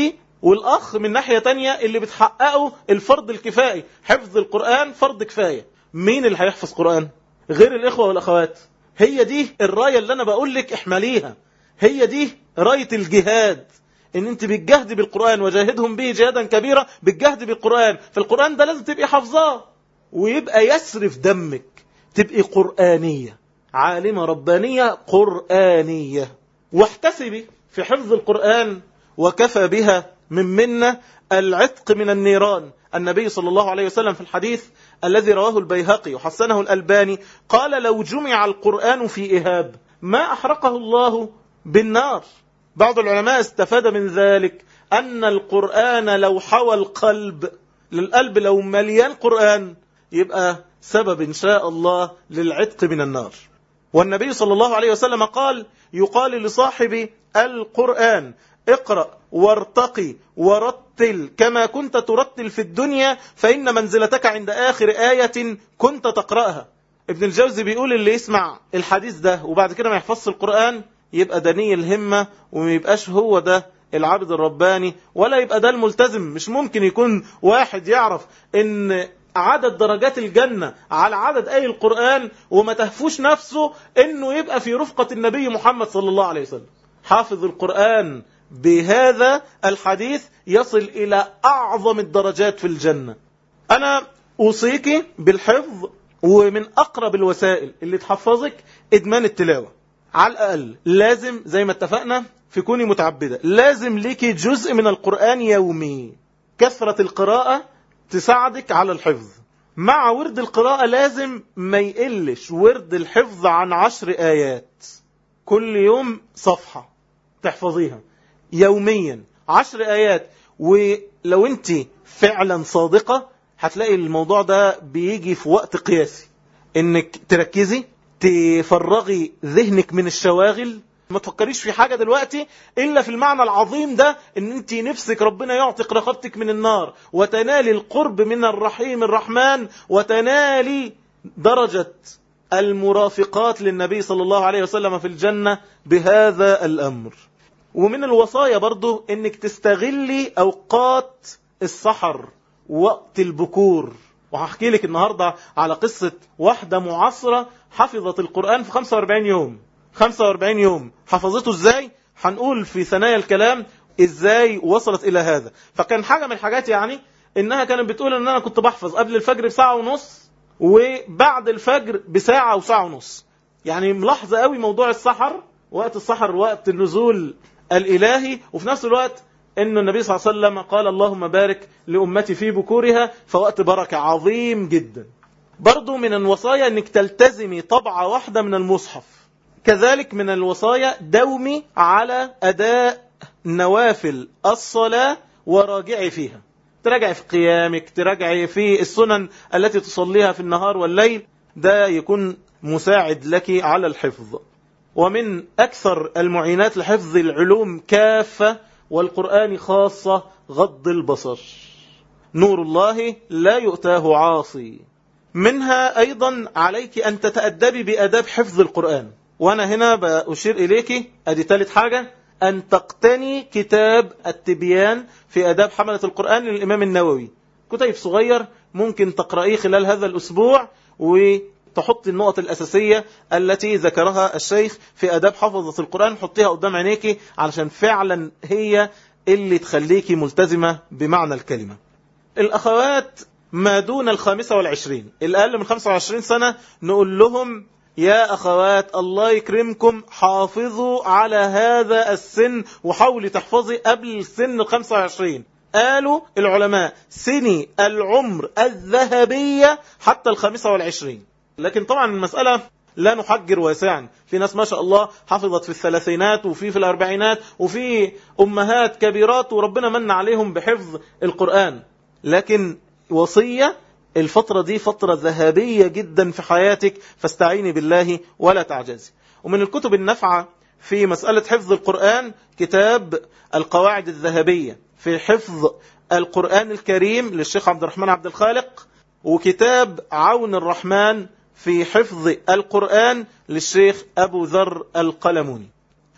والأخ من ناحية تانية اللي بتحققوا الفرض الكفائي. حفظ القرآن فرض كفاية. مين اللي هيحفظ قرآن؟ غير الإخوة والأخوات. هي دي الراية اللي أنا بقول لك احمليها هي دي راية الجهاد. إن أنت بتجهدي بالقرآن وجاهدهم به جهادا كبيرا بتجهدي بالقرآن. فالقرآن ده لازم تبقي حافظاه. ويبقى يسرف دمك. تبقي قرآنية. عالمة ربانية قرآنية. واحتسبي في حفظ القرآن وكفى بها. من منا العتق من النيران. النبي صلى الله عليه وسلم في الحديث الذي رواه البيهقي وحسنه الألباني قال لو جمع القرآن في إهاب ما أحرقه الله بالنار. بعض العلماء استفاد من ذلك أن القرآن لو حوى القلب للقلب لو مليان قرآن يبقى سبب إن شاء الله للعتق من النار. والنبي صلى الله عليه وسلم قال يقال لصاحب القرآن اقرأ وارتقي ورتل كما كنت ترتل في الدنيا فإن منزلتك عند آخر آية كنت تقرأها. ابن الجوزي بيقول اللي يسمع الحديث ده وبعد كده ما يحفظش القرآن يبقى دني الهمة وما يبقاش هو ده العبد الرباني ولا يبقى ده الملتزم. مش ممكن يكون واحد يعرف إن عدد درجات الجنة على عدد آي القرآن وما تهفوش نفسه إنه يبقى في رفقة النبي محمد صلى الله عليه وسلم. حافظ القرآن بهذا الحديث يصل إلى أعظم الدرجات في الجنة. أنا أوصيك بالحفظ ومن أقرب الوسائل اللي تحفظك إدمان التلاوة. على الأقل لازم زي ما اتفقنا في كوني متعبدة لازم ليكي جزء من القرآن يومي. كثرة القراءة تساعدك على الحفظ. مع ورد القراءة لازم ما يقلش ورد الحفظ عن عشر آيات. كل يوم صفحة تحفظيها. يوميا. عشر آيات. ولو انت فعلا صادقة هتلاقي الموضوع ده بيجي في وقت قياسي. انك تركزي تفرغي ذهنك من الشواغل. ما تفكريش في حاجة دلوقتي إلا في المعنى العظيم ده إن أنت نفسك ربنا يعتق رقبتك من النار. وتنالي القرب من الرحيم الرحمن. وتنالي درجة المرافقات للنبي صلى الله عليه وسلم في الجنة. بهذا الأمر. ومن الوصايا برضو إنك تستغلي أوقات السحر وقت البكور. وهحكي لك النهاردة على قصة واحدة معاصرة حفظت القرآن في 45 يوم. 45 يوم. حفظته إزاي؟ هنقول في ثنايا الكلام إزاي وصلت إلى هذا. فكان حاجة من الحاجات يعني إنها كانت بتقول إن أنا كنت بحفظ قبل الفجر بساعة ونص وبعد الفجر بساعة وساعة ونص. يعني ملاحظة قوي موضوع السحر وقت السحر وقت النزول الإلهي وفي نفس الوقت ان النبي صلى الله عليه وسلم قال اللهم بارك لأمتي في بكورها فوقت بركة عظيم جدا. برضو من الوصايا إنك تلتزمي طبعة واحدة من المصحف. كذلك من الوصايا دومي على أداء نوافل الصلاة وراجعي فيها. تراجعي في قيامك تراجعي في السنن التي تصليها في النهار والليل. ده يكون مساعد لك على الحفظ. ومن أكثر المعينات لحفظ العلوم كافة والقرآن خاصة غض البصر. نور الله لا يؤتاه عاصي. منها أيضا عليك أن تتأدبي بأداب حفظ القرآن. وأنا هنا بأشير إليك. أدي ثالث حاجة. أن تقتني كتاب التبيان في أداب حملة القرآن للإمام النووي. كتيب صغير ممكن تقرأيه خلال هذا الأسبوع وتحط النقط الأساسية التي ذكرها الشيخ في أداب حفظة القرآن حطيها قدام عينيك علشان فعلا هي اللي تخليكي ملتزمة بمعنى الكلمة. الأخوات ما دون الخامسة والعشرين الأقل من خمسة وعشرين سنة نقول لهم يا أخوات الله يكرمكم حافظوا على هذا السن وحاولي تحفظي قبل سن 25 قالوا العلماء سني العمر الذهبية حتى الخامسة والعشرين. لكن طبعا المسألة لا نحجر واسعا. في ناس ما شاء الله حفظت في الثلاثينات وفي في الأربعينات وفي أمهات كبيرات وربنا من عليهم بحفظ القرآن. لكن وصية الفترة دي فترة ذهبية جدا في حياتك فاستعيني بالله ولا تعجزي. ومن الكتب النافعة في مسألة حفظ القرآن كتاب القواعد الذهبية. في حفظ القرآن الكريم للشيخ عبد الرحمن عبد الخالق وكتاب عون الرحمن في حفظ القرآن للشيخ أبو ذر القلموني.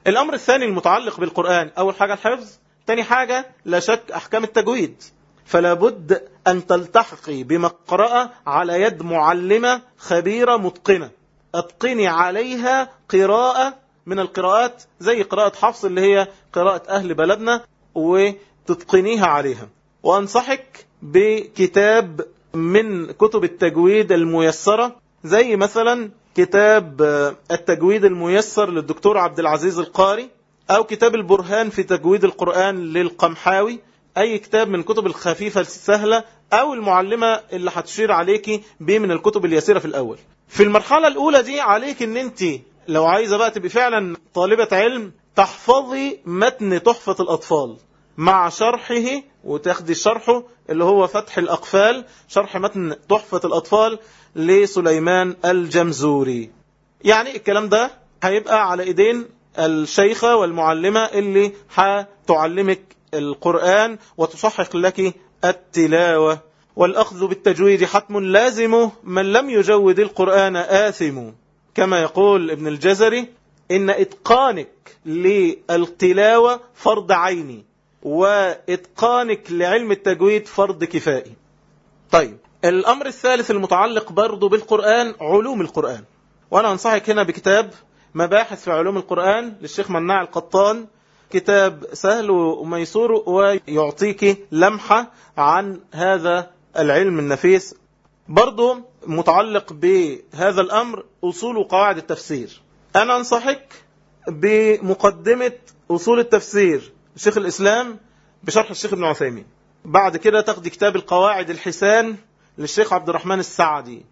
الأمر الثاني المتعلق بالقرآن أول حاجة الحفظ تاني حاجة لا شك أحكام التجويد. فلا بد أن تلتحقي بمقرأة على يد معلمة خبيرة متقنة. أتقني عليها قراءة من القراءات زي قراءة حفص اللي هي قراءة أهل بلدنا وتتقنيها عليها. وأنصحك بكتاب من كتب التجويد الميسرة زي مثلا كتاب التجويد الميسر للدكتور عبد العزيز القاري أو كتاب البرهان في تجويد القرآن للقمحاوي. أي كتاب من كتب الخفيفة السهلة أو المعلمة اللي هتشير عليكي بيه من الكتب اليسيرة في الأول. في المرحلة الأولى دي عليك أن أنت لو عايزة بقى تبقي فعلا طالبة علم تحفظي متن تحفة الأطفال. مع شرحه وتاخدي شرحه اللي هو فتح الأقفال شرح متن تحفة الأطفال لسليمان الجمزوري. يعني الكلام ده هيبقى على إيدين الشيخة والمعلمة اللي هتعلمك القرآن وتصحح لك التلاوة. والأخذ بالتجويد حتم لازم من لم يجود القرآن آثم. كما يقول ابن الجزري إن إتقانك للتلاوة فرض عيني. وإتقانك لعلم التجويد فرض كفائي. طيب الأمر الثالث المتعلق برضو بالقرآن علوم القرآن. وأنا أنصحك هنا بكتاب مباحث في علوم القرآن للشيخ مناع القطان. كتاب سهل وميسور ويعطيك لمحة عن هذا العلم النفيس. برضو متعلق بهذا الأمر أصول وقواعد التفسير. أنا أنصحك بمقدمة أصول التفسير. شيخ الإسلام بشرح الشيخ ابن عثيمين. بعد كده تاخدي كتاب القواعد الحسان للشيخ عبد الرحمن السعدي.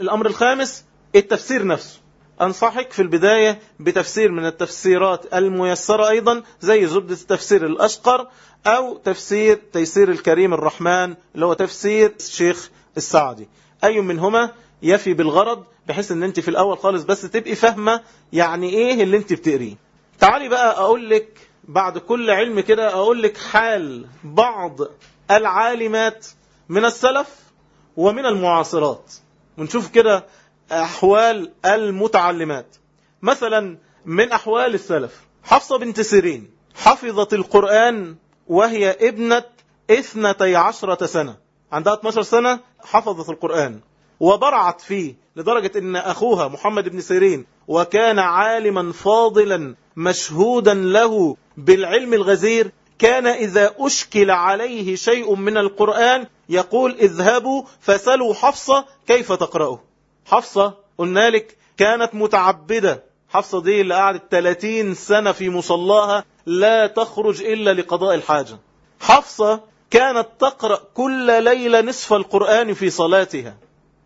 الأمر الخامس التفسير نفسه. أنصحك في البداية بتفسير من التفسيرات الميسرة أيضا زي زبدة التفسير الأشقر أو تفسير تيسير الكريم الرحمن اللي هو تفسير الشيخ السعدي. أي منهما يفي بالغرض بحيث إن أنت في الأول خالص بس تبقي فاهمة يعني إيه اللي أنت بتقريه. تعالي بقى أقول لك بعد كل علم كده أقول لك حال بعض العالمات من السلف ومن المعاصرات. ونشوف كده أحوال المتعلمات. مثلا من أحوال السلف حفصة بنت سيرين حفظت القرآن وهي ابنة اثنتي عشرة سنة. عندها 12 سنة حفظت القرآن. وبرعت فيه لدرجة إن أخوها محمد بن سيرين وكان عالما فاضلا مشهودا له بالعلم الغزير كان إذا أشكل عليه شيء من القرآن يقول اذهبوا فسلوا حفصة كيف تقرأه. حفصة قلنا لك كانت متعبدة. حفصة دي اللي قعدت 30 سنة في مصلاها لا تخرج إلا لقضاء الحاجة. حفصة كانت تقرأ كل ليلة نصف القرآن في صلاتها.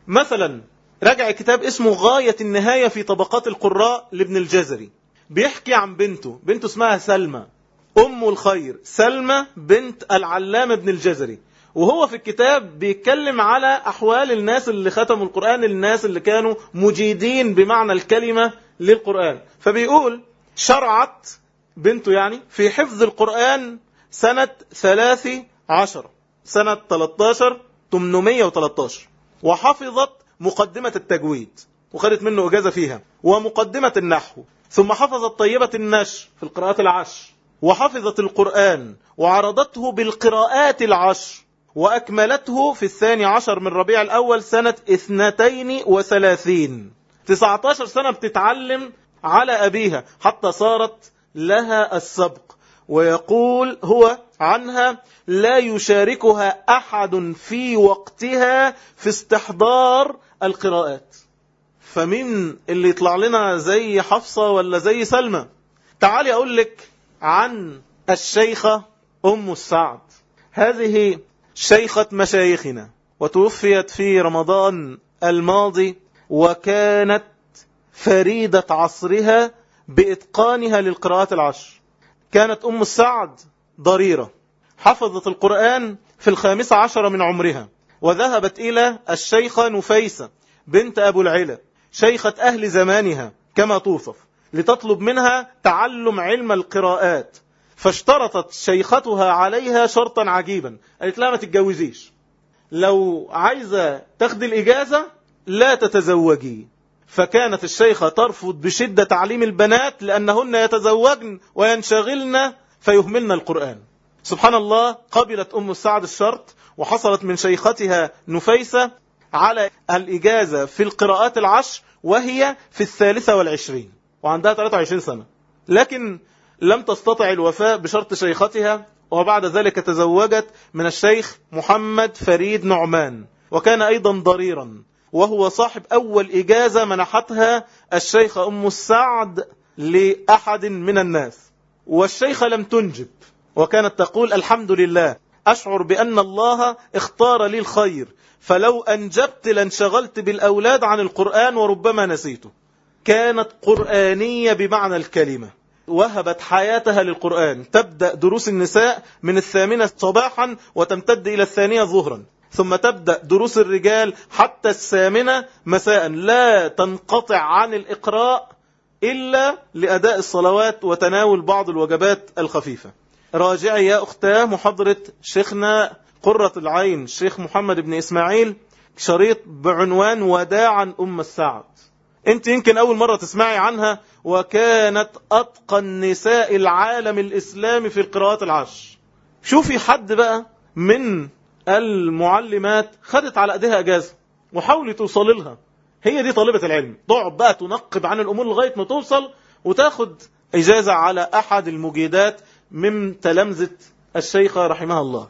مثلا رجع كتاب اسمه غاية النهاية في طبقات القراء لابن الجزري. بيحكي عن بنته بنته اسمها سلمى أم الخير سلمى بنت العلامة ابن الجزري. وهو في الكتاب بيتكلم على أحوال الناس اللي ختموا القرآن الناس اللي كانوا مجيدين بمعنى الكلمة للقرآن. فبيقول شرعت بنته يعني في حفظ القرآن سنة ثلاث عشر سنة 13 813 وحفظت مقدمة التجويد وخدت منه إجازة فيها ومقدمة النحو ثم حفظت طيبة النشر في القراءات العشر وحفظت القرآن وعرضته بالقراءات العشر وأكملته في الثاني عشر من ربيع الأول سنة اثنتين وثلاثين. تسعة عشر سنة بتتعلم على أبيها حتى صارت لها السبق ويقول هو عنها لا يشاركها أحد في وقتها في استحضار القراءات. فمين اللي يطلع لنا زي حفصة ولا زي سلمى؟ تعالي أقول لك عن الشيخة أم السعد. هذه شيخة مشايخنا وتوفيت في رمضان الماضي وكانت فريدة عصرها بإتقانها للقراءات العشر. كانت أم السعد ضريرة. حفظت القرآن في الخامسة عشر من عمرها. وذهبت إلى الشيخة نفيسة بنت أبو العلا شيخة أهل زمانها كما توصف لتطلب منها تعلم علم القراءات. فاشترطت شيختها عليها شرطا عجيبا. قالت لها ما تتجوزيش. لو عايزة تاخدي الإجازة لا تتزوجي. فكانت الشيخة ترفض بشدة تعليم البنات لأنهن يتزوجن وينشغلن فيهملن القرآن. سبحان الله قبلت أم السعد الشرط وحصلت من شيختها نفيسة على الإجازة في القراءات العشر وهي في الثالثة والعشرين وعندها 23 سنة. لكن لم تستطع الوفاء بشرط شيختها وبعد ذلك تزوجت من الشيخ محمد فريد نعمان وكان أيضا ضريرا وهو صاحب أول إجازة منحتها الشيخة أم السعد لأحد من الناس. والشيخة لم تنجب وكانت تقول الحمد لله أشعر بأن الله اختار لي الخير. فلو أنجبت لانشغلت بالأولاد عن القرآن وربما نسيته. كانت قرآنية بمعنى الكلمة. وهبت حياتها للقرآن. تبدأ دروس النساء من الثامنة صباحا وتمتد إلى الثانية ظهرا. ثم تبدأ دروس الرجال حتى الثامنة مساء. لا تنقطع عن الإقراء إلا لأداء الصلوات وتناول بعض الوجبات الخفيفة. راجعي يا أختاه محاضرة شيخنا قرة العين الشيخ محمد بن إسماعيل شريط بعنوان وداعا أم السعد. أنت يمكن أول مرة تسمعي عنها وكانت أتقى النساء العالم الإسلامي في القراءات العشر شوفي حد بقى من المعلمات خدت على أيديها إجازة وحاولي توصلي لها. هي دي طالبة العلم. تقعد بقى تنقب عن الأمور لغاية ما توصل وتاخد إجازة على أحد المجيدات من تلامذة الشيخة رحمها الله.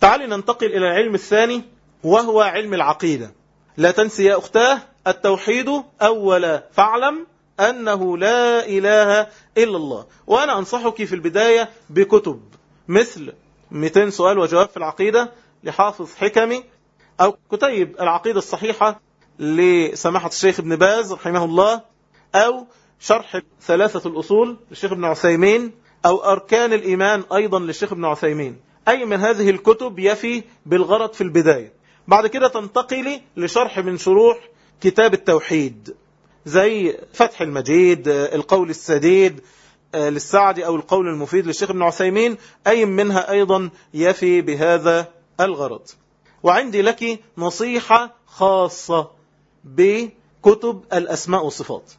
تعالي ننتقل إلى العلم الثاني وهو علم العقيدة. لا تنسي يا أختاه التوحيد أولا فاعلم أنه لا إله إلا الله. وأنا أنصحك في البداية بكتب مثل 200 سؤال وجواب في العقيدة لحافظ حكمي أو كتيب العقيدة الصحيحة لسماحة الشيخ ابن باز رحمه الله أو شرح ثلاثة الأصول للشيخ ابن عثيمين أو أركان الإيمان أيضا للشيخ ابن عثيمين. أي من هذه الكتب يفي بالغرض في البداية. بعد كده تنتقلي لشرح من شروح كتاب التوحيد زي فتح المجيد القول السديد للسعدي أو القول المفيد للشيخ ابن عثيمين. أي منها أيضا يفي بهذا الغرض. وعندي لك نصيحة خاصة بكتب الأسماء والصفات.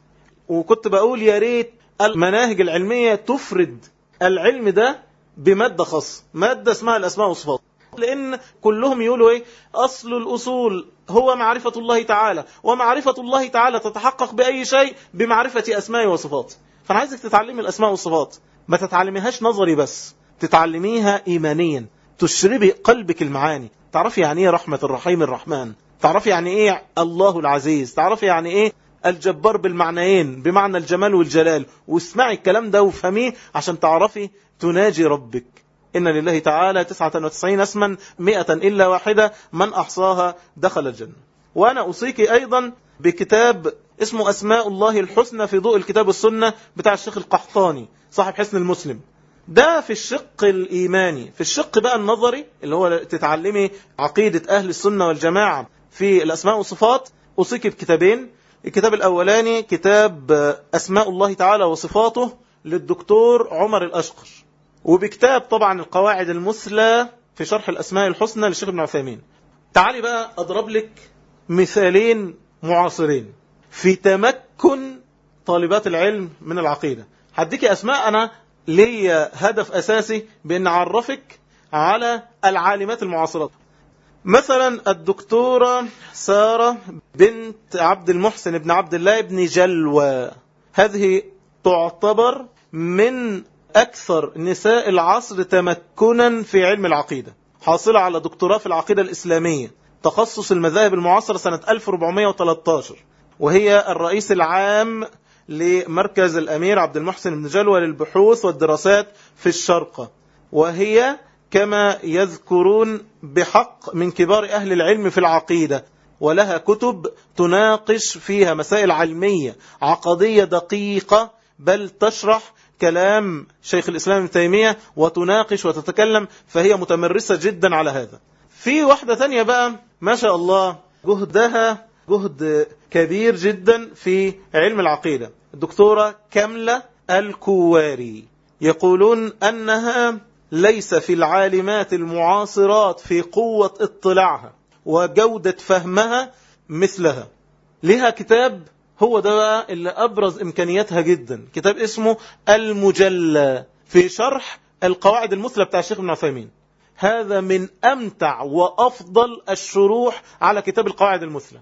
وكنت بقول يا ريت المناهج العلمية تفرد العلم ده بمادة خاصة مادة اسمها الأسماء والصفات. لأن كلهم يقولوا إيه؟ أصل الأصول هو معرفة الله تعالى ومعرفة الله تعالى تتحقق بأي شيء؟ بمعرفة أسماء وصفات. فأنا عايزك تتعلمي الأسماء والصفات. ما تتعلميهاش نظري بس تتعلميها إيمانيا. تشربي قلبك المعاني. تعرفي يعني إيه رحمة الرحيم الرحمن؟ تعرفي يعني إيه الله العزيز؟ تعرفي يعني إيه الجبار بالمعنيين بمعنى الجمال والجلال. واسمعي الكلام ده وفهميه عشان تعرفي تناجي ربك. إن لله تعالى 99 اسما مئة إلا واحدة من أحصاها دخل الجنة. وأنا أوصيك أيضا بكتاب اسمه أسماء الله الحسنى في ضوء الكتاب والسنة بتاع الشيخ القحطاني صاحب حسن المسلم. ده في الشق الإيماني. في الشق بقى النظري اللي هو تتعلمي عقيدة أهل السنة والجماعة في الأسماء والصفات أوصيك بكتابين. الكتاب الأولاني كتاب أسماء الله تعالى وصفاته للدكتور عمر الأشقر. وبكتاب طبعا القواعد المثلى في شرح الأسماء الحسنى للشيخ ابن عثيمين. تعالي بقى أضرب لك مثالين معاصرين في تمكن طالبات العلم من العقيدة. هديك أسماء أنا لي هدف أساسي بأن أعرفك على العالمات المعاصرات. مثلا الدكتورة سارة بنت عبد المحسن بن عبد الله بن جلوى هذه تعتبر من أكثر نساء العصر تمكنا في علم العقيدة حاصلة على دكتوراه في العقيدة الإسلامية. تخصص المذاهب المعاصرة سنة 1413 وهي الرئيس العام لمركز الأمير عبد المحسن بن جلوى للبحوث والدراسات في الشرق وهي كما يذكرون بحق من كبار أهل العلم في العقيدة ولها كتب تناقش فيها مسائل علمية عقدية دقيقة بل تشرح كلام شيخ الإسلام ابن تيمية وتناقش وتتكلم فهي متمرسة جدا على هذا. في واحدة ثانية بقى ما شاء الله جهدها جهد كبير جدا في علم العقيدة. الدكتورة كاملة الكواري يقولون أنها ليس في العالمات المعاصرات في قوة اطلاعها وجودة فهمها مثلها. لها كتاب هو ده بقى اللي أبرز إمكانياتها جدا. كتاب اسمه المجلى في شرح القواعد المثلى بتاع الشيخ ابن عثيمين. هذا من أمتع وأفضل الشروح على كتاب القواعد المثلى.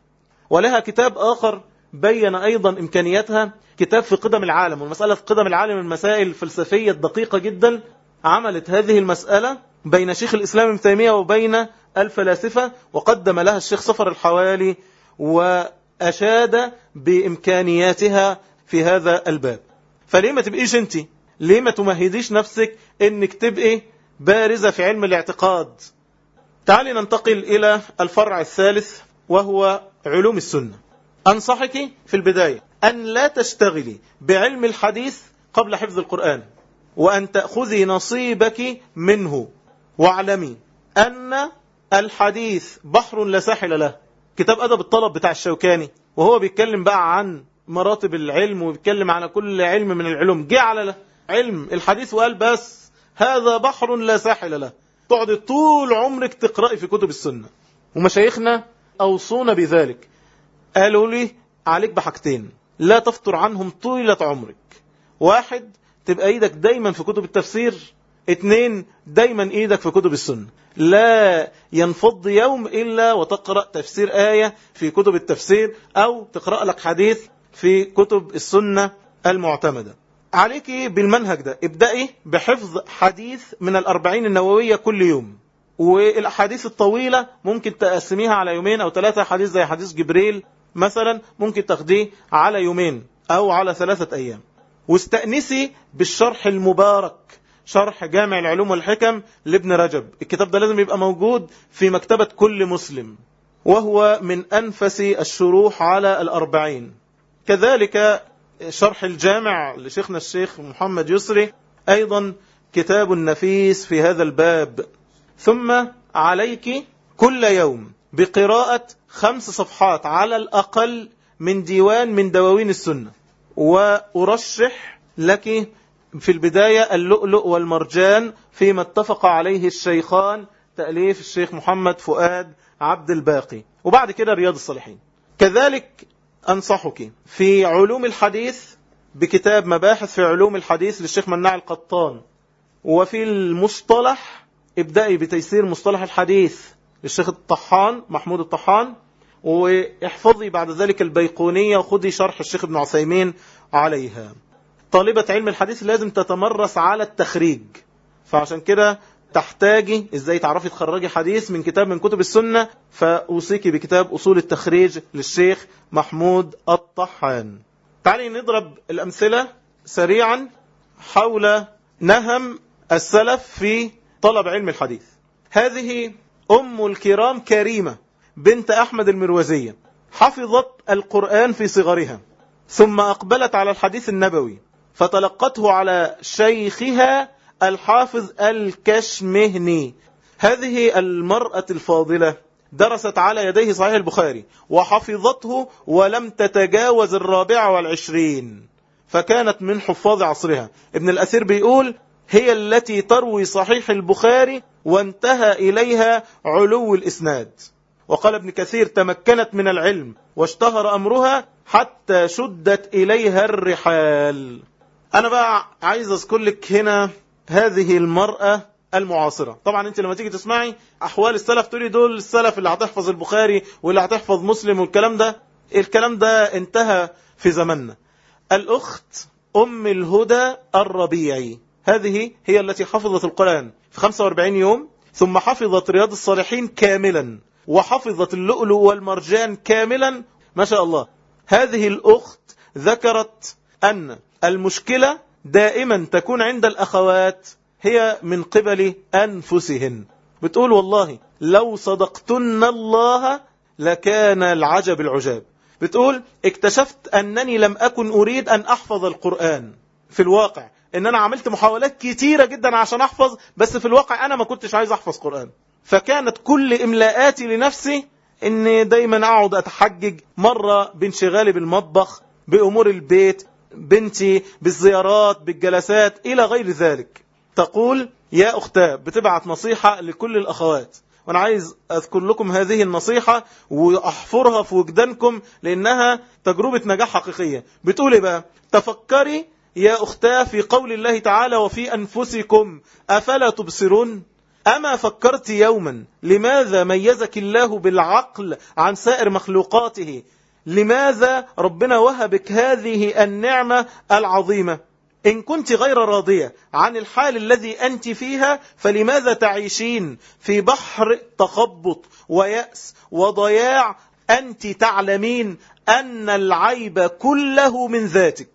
ولها كتاب آخر بين أيضا إمكانياتها كتاب في قدم العالم والمسألة في قدم العالم المسائل الفلسفية الدقيقة جدا عملت هذه المسألة بين شيخ الإسلام ابن تيمية وبين الفلاسفة وقدم لها الشيخ صفر الحوالي وأشاد بإمكانياتها في هذا الباب. فليه ما تبقيش انت؟ ليه ما تمهديش نفسك إنك تبقي بارزة في علم الاعتقاد؟ تعالي ننتقل إلى الفرع الثالث وهو علوم السنة. أنصحك في البداية أن لا تشتغلي بعلم الحديث قبل حفظ القرآن. وأن تأخذي نصيبك منه. واعلمي أن الحديث بحر لا ساحل له. كتاب أدب الطلب بتاع الشوكاني. وهو بيتكلم بقى عن مراتب العلم وبيتكلم على كل علم من العلوم. جه على علم الحديث وقال بس هذا بحر لا ساحل له. تقعد طول عمرك تقرأي في كتب السنة. ومشايخنا أوصونا بذلك. قالوا لي عليك بحاجتين. لا تفطر عنهم طيلة عمرك. واحد تبقى إيدك دايما في كتب التفسير اتنين دايما إيدك في كتب السنة. لا ينفض يوم إلا وتقرأ تفسير آية في كتب التفسير أو تقرأ لك حديث في كتب السنة المعتمدة. عليك بالمنهج ده. ابدأي بحفظ حديث من الأربعين النووية كل يوم. والأحاديث الطويلة ممكن تقسميها على يومين أو ثلاثة. حديث زي حديث جبريل مثلا ممكن تاخديه على يومين أو على ثلاثة أيام. واستأنسي بالشرح المبارك شرح جامع العلوم والحكم لابن رجب. الكتاب ده لازم يبقى موجود في مكتبة كل مسلم وهو من أنفس الشروح على الأربعين. كذلك شرح الجامع لشيخنا الشيخ محمد يسري أيضا كتاب نفيس في هذا الباب. ثم عليك كل يوم بقراءة خمس صفحات على الأقل من ديوان من دواوين السنة. وأرشح لك في البداية اللؤلؤ والمرجان فيما اتفق عليه الشيخان تأليف الشيخ محمد فؤاد عبد الباقي. وبعد كده رياض الصالحين. كذلك أنصحك في علوم الحديث بكتاب مباحث في علوم الحديث للشيخ مناع القطان. وفي المصطلح ابدأي بتيسير مصطلح الحديث للشيخ الطحان محمود الطحان. واحفظي بعد ذلك البيقونية وخذي شرح الشيخ ابن عثيمين عليها. طالبة علم الحديث لازم تتمرس على التخريج. فعشان كده تحتاجي إزاي تعرفي تخرجي حديث من كتاب من كتب السنة؟ فأوصيكي بكتاب أصول التخريج للشيخ محمود الطحان. تعالي نضرب الأمثلة سريعا حول نهم السلف في طلب علم الحديث. هذه أم الكرام كريمة. بنت أحمد المروزية حفظت القرآن في صغرها ثم أقبلت على الحديث النبوي فتلقته على شيخها الحافظ الكشمهني. هذه المرأة الفاضلة درست على يديه صحيح البخاري وحفظته ولم تتجاوز الرابعة والعشرين فكانت من حفاظ عصرها. ابن الأثير بيقول هي التي تروي صحيح البخاري وانتهى إليها علو الإسناد. وقال ابن كثير تمكنت من العلم واشتهر أمرها حتى شدت إليها الرحال. أنا بقى عايز أذكر لك هنا هذه المرأة المعاصرة. طبعا أنت لما تيجي تسمعي أحوال السلف تقولي دول السلف اللي هتحفظ البخاري واللي هتحفظ مسلم والكلام ده الكلام ده انتهى في زمننا الأخت أم الهدى الربيعي. هذه هي التي حفظت القرآن في 45 يوم ثم حفظت رياض الصالحين كاملا. وحفظت اللؤلؤ والمرجان كاملا ما شاء الله. هذه الأخت ذكرت أن المشكلة دائما تكون عند الأخوات هي من قبل أنفسهن. بتقول والله لو صدقتن الله لكان العجب العجاب. بتقول اكتشفت أنني لم أكن أريد أن أحفظ القرآن. في الواقع إن أنا عملت محاولات كتيرة جدا عشان أحفظ بس في الواقع أنا ما كنتش عايز أحفظ قرآن. فكانت كل املاءاتي لنفسي ان دايما أقعد أتحجج مرة بانشغالي بالمطبخ بأمور البيت بنتي بالزيارات بالجلسات إلى غير ذلك. تقول يا أختاه بتبعت نصيحة لكل الأخوات. وأنا عايز أذكر لكم هذه النصيحة وأحفرها في وجدانكم لأنها تجربة نجاح حقيقية. بتقولي بقى؟ تفكري يا أختاه في قول الله تعالى وفي أنفسكم أفلا تبصرون؟ أما فكرت يوما لماذا ميزك الله بالعقل عن سائر مخلوقاته؟ لماذا ربنا وهبك هذه النعمة العظيمة؟ إن كنت غير راضية عن الحال الذي أنت فيها فلماذا تعيشين في بحر تخبط ويأس وضياع؟ أنت تعلمين أن العيب كله من ذاتك.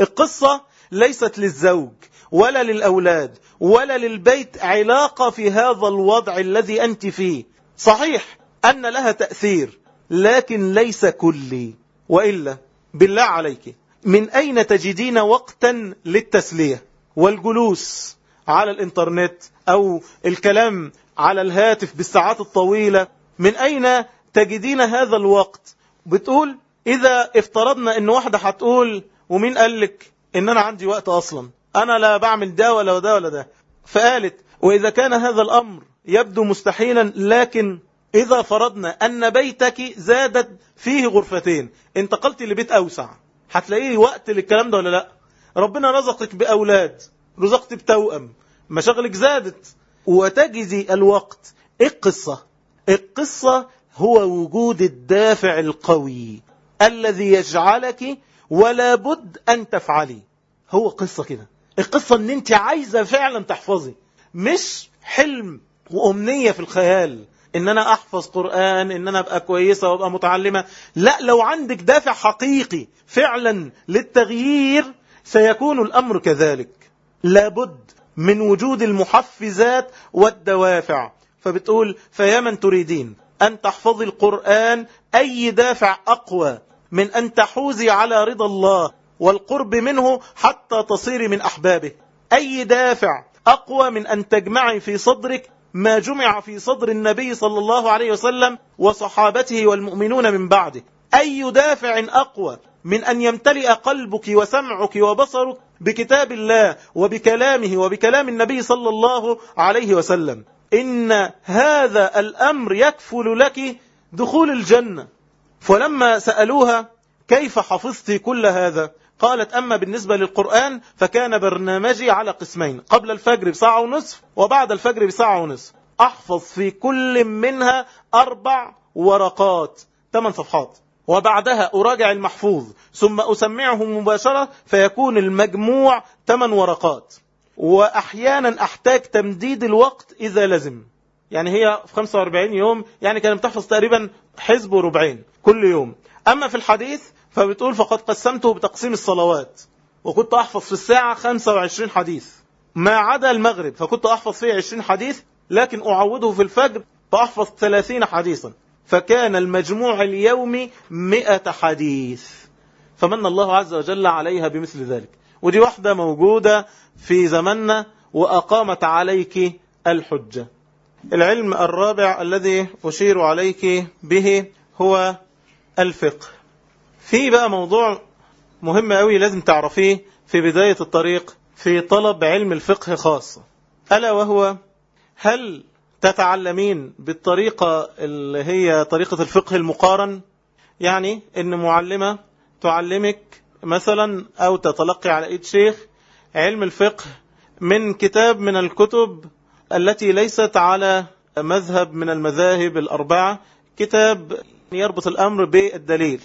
القصة ليست للزوج ولا للأولاد ولا للبيت علاقة في هذا الوضع الذي أنت فيه. صحيح أن لها تأثير لكن ليس كلي. وإلا بالله عليك من أين تجدين وقتا للتسلية؟ والجلوس على الإنترنت أو الكلام على الهاتف بالساعات الطويلة من أين تجدين هذا الوقت؟ بتقول إذا افترضنا أن واحدة هتقول ومين قال لك إن أنا عندي وقت أصلا؟ أنا لا بعمل ده ولا ده ولا ده فقالت وإذا كان هذا الأمر يبدو مستحيلا لكن إذا فرضنا أن بيتك زادت فيه غرفتين انتقلت لبيت أوسع. هتلاقيه وقت للكلام ده ولا لأ؟ ربنا رزقك بأولاد رزقت بتوأم. مشاغلك زادت. وتجزي الوقت. إيه القصة. القصة هو وجود الدافع القوي. الذي يجعلك ولا بد أن تفعلي. هو قصة كده. القصة إن أنت عايزة فعلا تحفظي. مش حلم وأمنية في الخيال. إن أنا أحفظ قرآن إن أنا أبقى كويسة وأبقى متعلمة. لا لو عندك دافع حقيقي فعلا للتغيير سيكون الأمر كذلك. لابد من وجود المحفزات والدوافع. فبتقول فيا من تريدين؟ أن تحفظي القرآن. أي دافع أقوى من أن تحوزي على رضا الله. والقرب منه حتى تصير من أحبابه. أي دافع أقوى من أن تجمعي في صدرك ما جمع في صدر النبي صلى الله عليه وسلم وصحابته والمؤمنون من بعده. أي دافع أقوى من أن يمتلئ قلبك وسمعك وبصرك بكتاب الله وبكلامه وبكلام النبي صلى الله عليه وسلم. إن هذا الأمر يكفل لك دخول الجنة. فلما سألوها كيف حفظت كل هذا؟ قالت أما بالنسبة للقرآن فكان برنامجي على قسمين قبل الفجر بساعة ونصف وبعد الفجر بساعة ونصف. أحفظ في كل منها أربع ورقات ثمان صفحات. وبعدها أراجع المحفوظ ثم أسمعه مباشرة فيكون المجموع ثمان ورقات. وأحيانا أحتاج تمديد الوقت إذا لزم. يعني هي في 45 يوم يعني كانت بتحفظ تقريبا حزب وربعين كل يوم. أما في الحديث فبتقول فقد قسمته بتقسيم الصلوات. وكنت أحفظ في الساعة 25 حديث. ما عدا المغرب فكنت أحفظ فيه 20 حديث لكن أعوده في الفجر فأحفظ 30 حديثا. فكان المجموع اليومي 100 حديث. فمن الله عز وجل عليها بمثل ذلك. ودي واحدة موجودة في زمننا وأقامت عليك الحجة. العلم الرابع الذي أشير عليك به هو الفقه. في بقى موضوع مهم قوي لازم تعرفيه في بداية الطريق في طلب علم الفقه خاصة ألا وهو هل تتعلمين بالطريقة اللي هي طريقة الفقه المقارن؟ يعني إن معلمة تعلمك مثلا أو تتلقي على إيد شيخ علم الفقه من كتاب من الكتب التي ليست على مذهب من المذاهب الأربعة كتاب يربط الأمر بالدليل.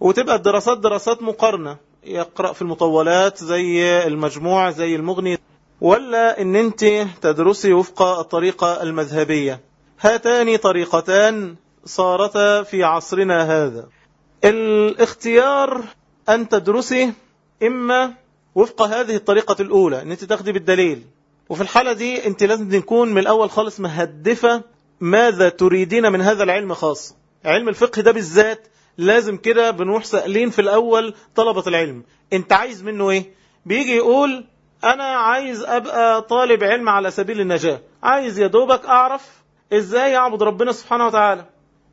وتبقى الدراسات دراسات مقارنة. يقرأ في المطولات زي المجموع زي المغني ولا إن أنت تدرسي وفق الطريقة المذهبية. هاتان طريقتان صارتا في عصرنا هذا. الاختيار أن تدرسي إما وفق هذه الطريقة الأولى إن أنت تاخدي بالدليل. وفي الحالة دي أنت لازم تكون من الأول خالص مهدفة ماذا تريدين من هذا العلم خاص علم الفقه ده بالذات لازم كده بنروح سألين في الأول طلبة العلم. انت عايز منه إيه؟ بيجي يقول أنا عايز أبقى طالب علم على سبيل النجاة. عايز يا دوبك أعرف إزاي أعبد ربنا سبحانه وتعالى.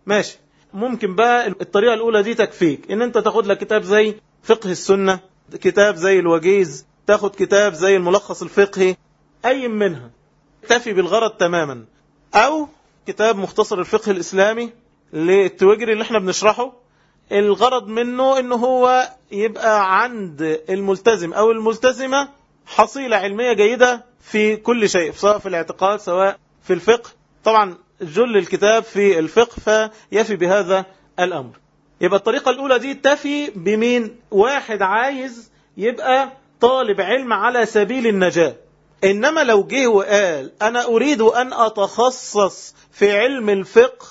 ماشي. ممكن بقى الطريقة الأولى دي تكفيك. إن أنت تاخد لك كتاب زي فقه السنة كتاب زي الوجيز تاخد كتاب زي الملخص الفقهي أي منها. تفي بالغرض تماما. أو كتاب مختصر الفقه الإسلامي للتوجري اللي إحنا بنشرحه. الغرض منه إنه هو يبقى عند الملتزم أو الملتزمة حصيلة علمية جيدة في كل شيء سواء في الاعتقاد سواء في الفقه. طبعا جل الكتاب في الفقه فيفي بهذا الأمر. يبقى الطريقة الأولى دي تفي بمين؟ واحد عايز يبقى طالب علم على سبيل النجاة. إنما لو جه وقال أنا أريد أن أتخصص في علم الفقه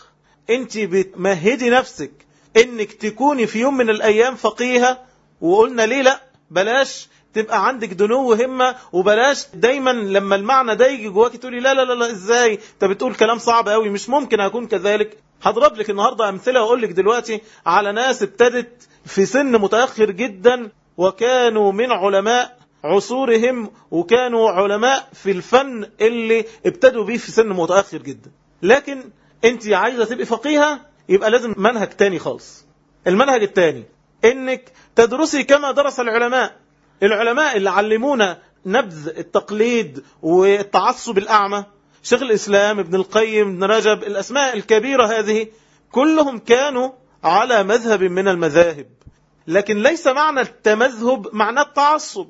أنت بتمهدي نفسك. إنك تكوني في يوم من الأيام فقيهة وقلنا ليه لأ؟ بلاش تبقى عندك دنو همة وبلاش دايما لما المعنى ده يجي جواك تقولي لا لا لا, لا إزاي؟ انت بتقول كلام صعب قوي مش ممكن أكون كذلك. هضرب لك النهاردة أمثلة وأقول لك دلوقتي على ناس ابتدت في سن متأخر جدا وكانوا من علماء عصورهم وكانوا علماء في الفن اللي ابتدوا بيه في سن متأخر جدا. لكن أنت عايزة تبقي فقيهة؟ يبقى لازم منهج تاني خالص. المنهج التاني إنك تدرسي كما درس العلماء. العلماء اللي علمونا نبذ التقليد والتعصب الأعمى. شيخ الإسلام ابن القيم ابن رجب الأسماء الكبيرة هذه كلهم كانوا على مذهب من المذاهب. لكن ليس معنى التمذهب معنى التعصب.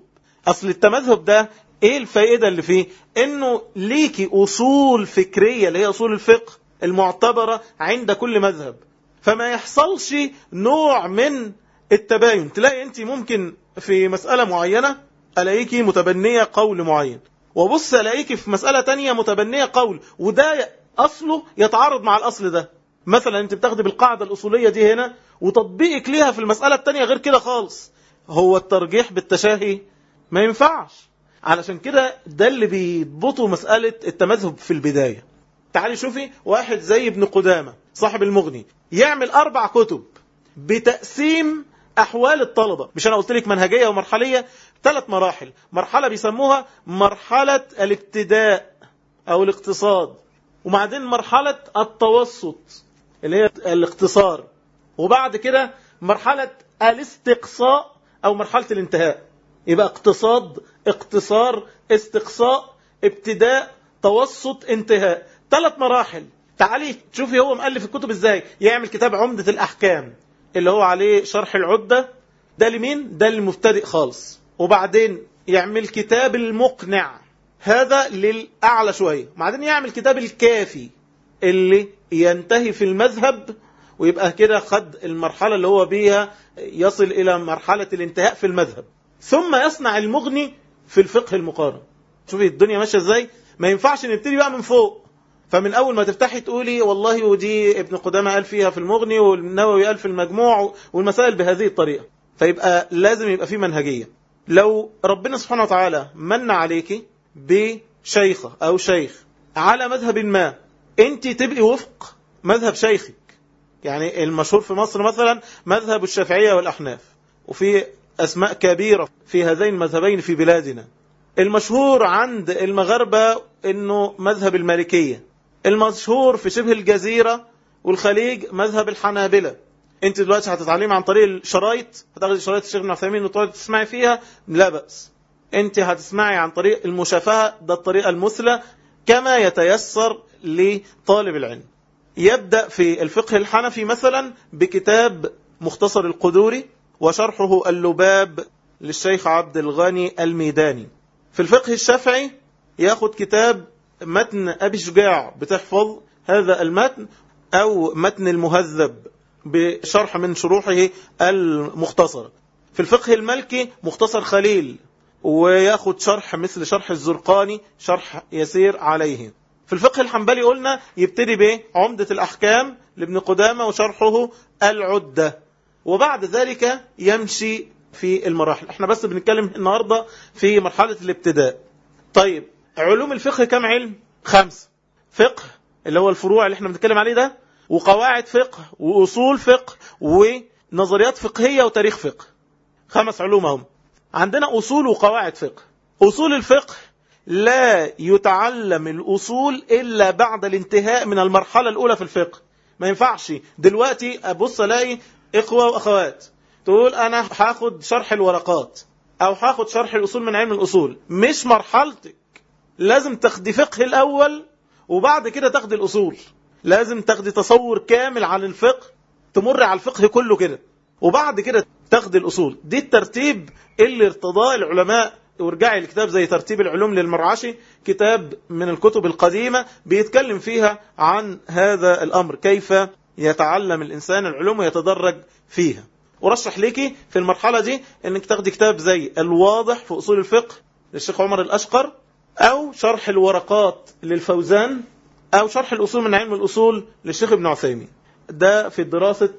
أصل التمذهب ده إيه الفائدة اللي فيه؟ إنه ليكي أصول فكرية اللي هي أصول الفقه. المعتبرة عند كل مذهب. فما يحصلش نوع من التباين. تلاقي أنت ممكن في مسألة معينة ألاقيكي متبنية قول معين. وبص ألاقيكي في مسألة تانية متبنية قول وده أصله يتعارض مع الأصل ده. مثلا أنت بتاخدي بالقاعدة الأصولية دي هنا وتطبيقك ليها في المسألة التانية غير كده خالص. هو الترجيح بالتشاهي ما ينفعش. علشان كده ده اللي بيضبطوا مسألة التمذهب في البداية. تعالي شوفي واحد زي ابن قدامة صاحب المغني يعمل أربع كتب بتقسيم أحوال الطلبة. مش أنا قلت لك منهجية ومرحلية؟ ثلاث مراحل. مرحلة بيسموها مرحلة الابتداء أو الاقتصاد وبعدين مرحلة التوسط اللي هي الاختصار وبعد كده مرحلة الاستقصاء أو مرحلة الانتهاء. يبقى اقتصاد اقتصار استقصاء ابتداء توسط انتهاء. ثلاث مراحل. تعالي تشوفي هو مؤلف الكتب إزاي. يعمل كتاب عمدة الأحكام اللي هو عليه شرح العدة. ده لمين؟ ده للمبتدئ خالص. وبعدين يعمل كتاب المقنع. هذا للأعلى شوية. بعدين يعمل كتاب الكافي اللي ينتهي في المذهب ويبقى كده خد المرحلة اللي هو بيها يصل إلى مرحلة الانتهاء في المذهب. ثم يصنع المغني في الفقه المقارن. شوفي الدنيا ماشية إزاي. ما ينفعش نبتدي بقى من فوق. فمن أول ما تفتحي تقولي والله ودي ابن قدامة قال فيها في المغني والنووي قال في المجموع والمسائل بهذه الطريقة. فيبقى لازم يبقى في منهجية. لو ربنا سبحانه وتعالى من عليك بشيخة أو شيخ على مذهب ما انت تبقي وفق مذهب شيخك. يعني المشهور في مصر مثلا مذهب الشافعية والأحناف وفي أسماء كبيرة في هذين المذهبين في بلادنا. المشهور عند المغاربة إنه مذهب المالكية. المشهور في شبه الجزيرة والخليج مذهب الحنابلة. انت دلوقتي هتتعلمي عن طريق الشرايط هتاخدي شرايط الشيخ ابن عثيمين وتقعدي تسمعي فيها لا بأس. انت هتسمعي عن طريق المشافهة ده الطريقة المثلى كما يتيسر لطالب العلم. يبدأ في الفقه الحنفي مثلا بكتاب مختصر القدوري وشرحه اللباب للشيخ عبد الغني الميداني. في الفقه الشافعي ياخد كتاب متن أبي شجاع بتحفظ هذا المتن أو متن المهذب بشرح من شروحه المختصرة في الفقه الملكي مختصر خليل وياخد شرح مثل شرح الزرقاني شرح يسير عليه. في الفقه الحنبلي قلنا يبتدي بعمدة الأحكام لابن قدامة وشرحه العدة وبعد ذلك يمشي في المراحل. إحنا بس بنتكلم النهاردة في مرحلة الابتداء. طيب علوم الفقه كم علم؟ خمسة فقه اللي هو الفروع اللي إحنا بنتكلم عليه ده وقواعد فقه وأصول فقه ونظريات فقهية وتاريخ فقه. خمس علوم هم. عندنا أصول وقواعد فقه. أصول الفقه لا يتعلم الأصول إلا بعد الانتهاء من المرحلة الأولى في الفقه. ما ينفعش. دلوقتي أبص ألاقي إخوة وأخوات تقول أنا هاخد شرح الورقات أو هاخد شرح الأصول من علم الأصول. مش مرحلتك لازم تاخدي فقه الأول وبعد كده تاخدي الأصول. لازم تاخدي تصور كامل عن الفقه تمر على الفقه كله كده وبعد كده تاخدي الأصول. دي الترتيب اللي ارتضاه العلماء وارجعي لكتاب زي ترتيب العلوم للمرعشي كتاب من الكتب القديمة بيتكلم فيها عن هذا الأمر كيف يتعلم الإنسان العلوم ويتدرج فيها. ورشح ليكي في المرحلة دي إنك تاخدي كتاب زي الواضح في أصول الفقه للشيخ عمر الأشقر. أو شرح الورقات للفوزان أو شرح الأصول من علم الأصول للشيخ ابن عثيمين. ده في دراسة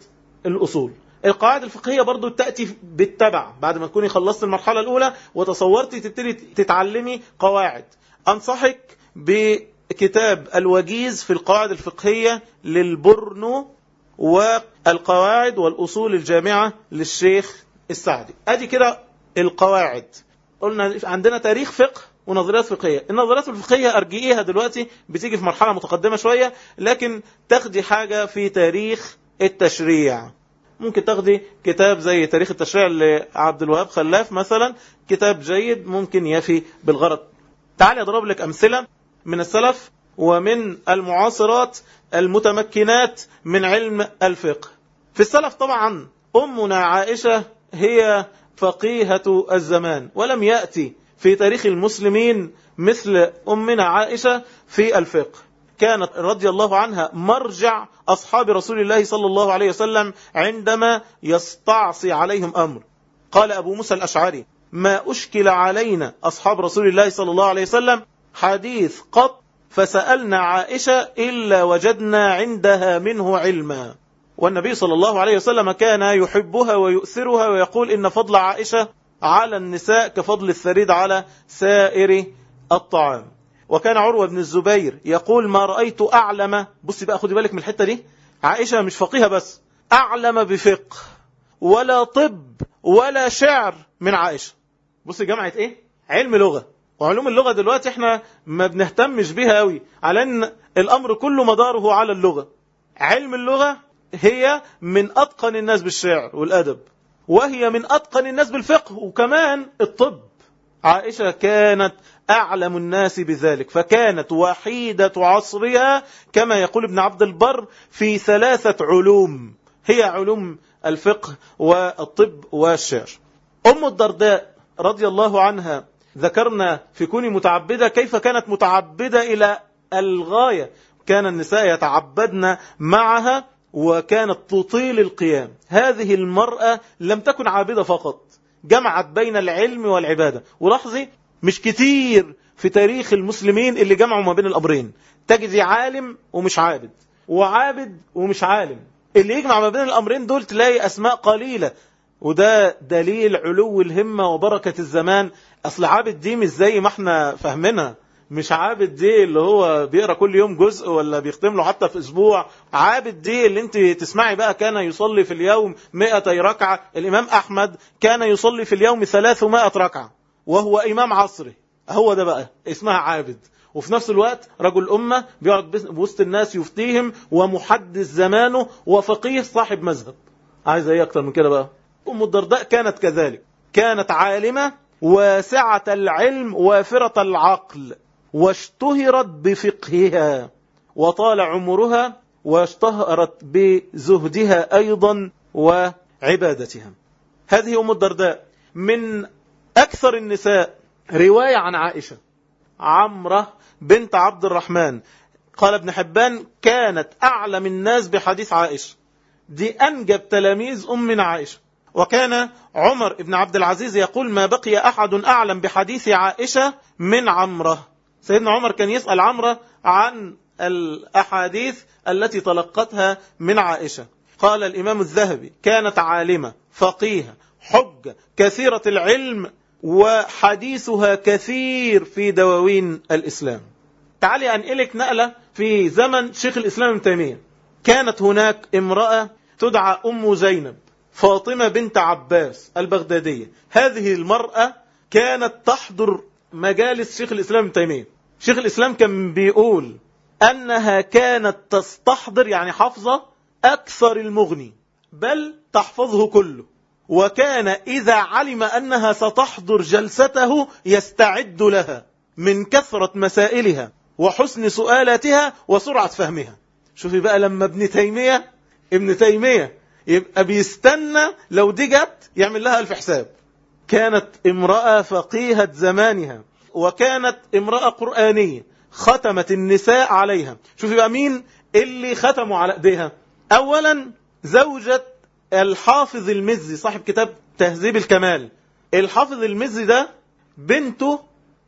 الأصول. القواعد الفقهية برضو تأتي بالتبع. بعد ما تكوني خلصت المرحلة الأولى وتصورتي تبتدي تتعلمي قواعد. أنصحك بكتاب الوجيز في القواعد الفقهية للبرنو والقواعد والأصول الجامعة للشيخ السعدي. أدي كده القواعد. قلنا عندنا تاريخ فقه ونظريات فقهية. النظريات الفقهية أرجئيها دلوقتي بتيجي في مرحلة متقدمة شوية لكن تاخدي حاجة في تاريخ التشريع. ممكن تاخدي كتاب زي تاريخ التشريع لعبد الوهاب خلاف مثلا كتاب جيد ممكن يفي بالغرض. تعالي أضرب لك أمثلة من السلف ومن المعاصرات المتمكنات من علم الفقه. في السلف طبعا أمنا عائشة هي فقيهة الزمان ولم يأتي في تاريخ المسلمين مثل أمنا عائشة في الفقه. كانت رضي الله عنها مرجع أصحاب رسول الله صلى الله عليه وسلم عندما يستعصي عليهم أمر. قال أبو موسى الأشعري ما أشكل علينا أصحاب رسول الله صلى الله عليه وسلم حديث قط فسألنا عائشة إلا وجدنا عندها منه علما. والنبي صلى الله عليه وسلم كان يحبها ويؤثرها ويقول إن فضل عائشة على النساء كفضل الثريد على سائر الطعام. وكان عروة بن الزبير يقول ما رأيت أعلم بصي بقى خدي بالك من الحتة دي عائشة مش فقيهة بس أعلم بفقه ولا طب ولا شعر من عائشة. بص جامعة إيه؟ علم لغة. وعلوم اللغة دلوقتي إحنا ما بنهتمش بيها قوي على إن الأمر كله مداره على اللغة. علم اللغة هي من أتقن الناس بالشعر والأدب. وهي من أتقن الناس بالفقه. وكمان الطب. عائشة كانت أعلم الناس بذلك. فكانت وحيدة عصرها كما يقول ابن عبد البر في ثلاثة علوم. هي علوم الفقه والطب والشعر. أم الدرداء رضي الله عنها. ذكرنا في كون متعبدة كيف كانت متعبدة إلى الغاية. كان النساء يتعبدن معها وكانت تطيل القيام. هذه المرأة لم تكن عابدة فقط جمعت بين العلم والعبادة. ولاحظي مش كتير في تاريخ المسلمين اللي جمعوا ما بين الأمرين. تجدي عالم ومش عابد وعابد ومش عالم. اللي يجمع ما بين الأمرين دول تلاقي أسماء قليلة. وده دليل علو الهمة وبركة الزمان. أصل عابد دي مش زي ما إحنا فاهمينها. مش عابد دي اللي هو بيقرأ كل يوم جزء ولا بيختم له حتى في أسبوع. عابد دي اللي انت تسمعي بقى كان يصلي في اليوم 200 ركعة. الإمام أحمد كان يصلي في اليوم 300 ركعة وهو إمام عصره. هو ده بقى اسمها عابد. وفي نفس الوقت رجل أمة بيقعد بوسط الناس يفتيهم ومحدث زمانه وفقيه صاحب مذهب. عايز إيه أكتر من كده بقى؟ أم الدرداء كانت كذلك. كانت عالمة واسعة العلم وافرة العقل. واشتهرت بفقهها وطال عمرها واشتهرت بزهدها أيضا وعبادتها. هذه أم الدرداء من أكثر النساء رواية عن عائشة عمرة بنت عبد الرحمن. قال ابن حبان كانت أعلم الناس بحديث عائشة. دي أنجب تلاميذ أم عائشة. وكان عمر بن عبد العزيز يقول ما بقي أحد أعلم بحديث عائشة من عمرة. سيدنا عمر كان يسأل عمرة عن الأحاديث التي تلقتها من عائشة. قال الإمام الذهبي كانت عالمة فقيهة حجة كثيرة العلم وحديثها كثير في دواوين الإسلام. تعالي أنقلك نقلة في زمن شيخ الإسلام ابن تيمية. كانت هناك امرأة تدعى أم زينب فاطمة بنت عباس البغدادية. هذه المرأة كانت تحضر مجالس شيخ الإسلام ابن تيمية. شيخ الإسلام كان بيقول أنها كانت تستحضر يعني حفظة أكثر المغني بل تحفظه كله. وكان إذا علم أنها ستحضر جلسته يستعد لها من كثرة مسائلها وحسن سؤالاتها وسرعة فهمها. شوفي بقى لما ابن تيمية ابن تيمية يبقى بيستنى لو دي جت يعمل لها ألف حساب. كانت امرأة فقيهة زمانها وكانت امرأة قرآنية ختمت النساء عليها. شوفي بقى مين اللي ختموا على أيديها. اولا زوجة الحافظ المزي صاحب كتاب تهذيب الكمال. الحافظ المزي ده بنته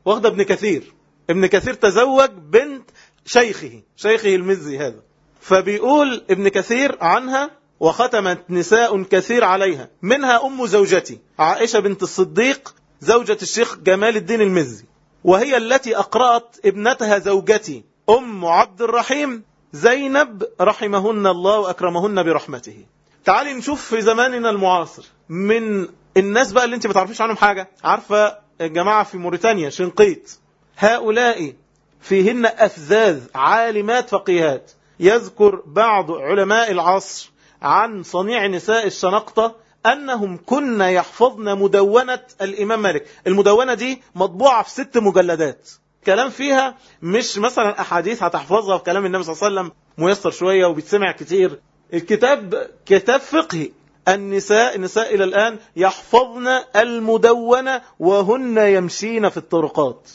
واخدة ابن كثير. ابن كثير تزوج بنت شيخه شيخه المزي هذا. فبيقول ابن كثير عنها وختمت نساء كثير عليها. منها أم زوجتي عائشة بنت الصديق زوجة الشيخ جمال الدين المزي. وهي التي أقرأت ابنتها زوجتي أم عبد الرحيم زينب رحمهن الله وأكرمهن برحمته. تعالي نشوف في زماننا المعاصر من الناس بقى اللي انت ما تعرفيش عنهم حاجة. عارفة الجماعة في موريتانيا شنقيط. هؤلاء فيهن أفذاذ عالمات فقيهات. يذكر بعض علماء العصر عن صنيع نساء الشنقطة أنهم كنا يحفظن مدونة الإمام مالك. المدونة دي مطبوعة في ست مجلدات. كلام فيها مش مثلا أحاديث هتحفظها في كلام النبي صلى الله عليه وسلم ميسر شوية وبيتسمع كتير. الكتاب كتاب فقهي. النساء النساء إلى الآن يحفظن المدونة وهن يمشين في الطرقات.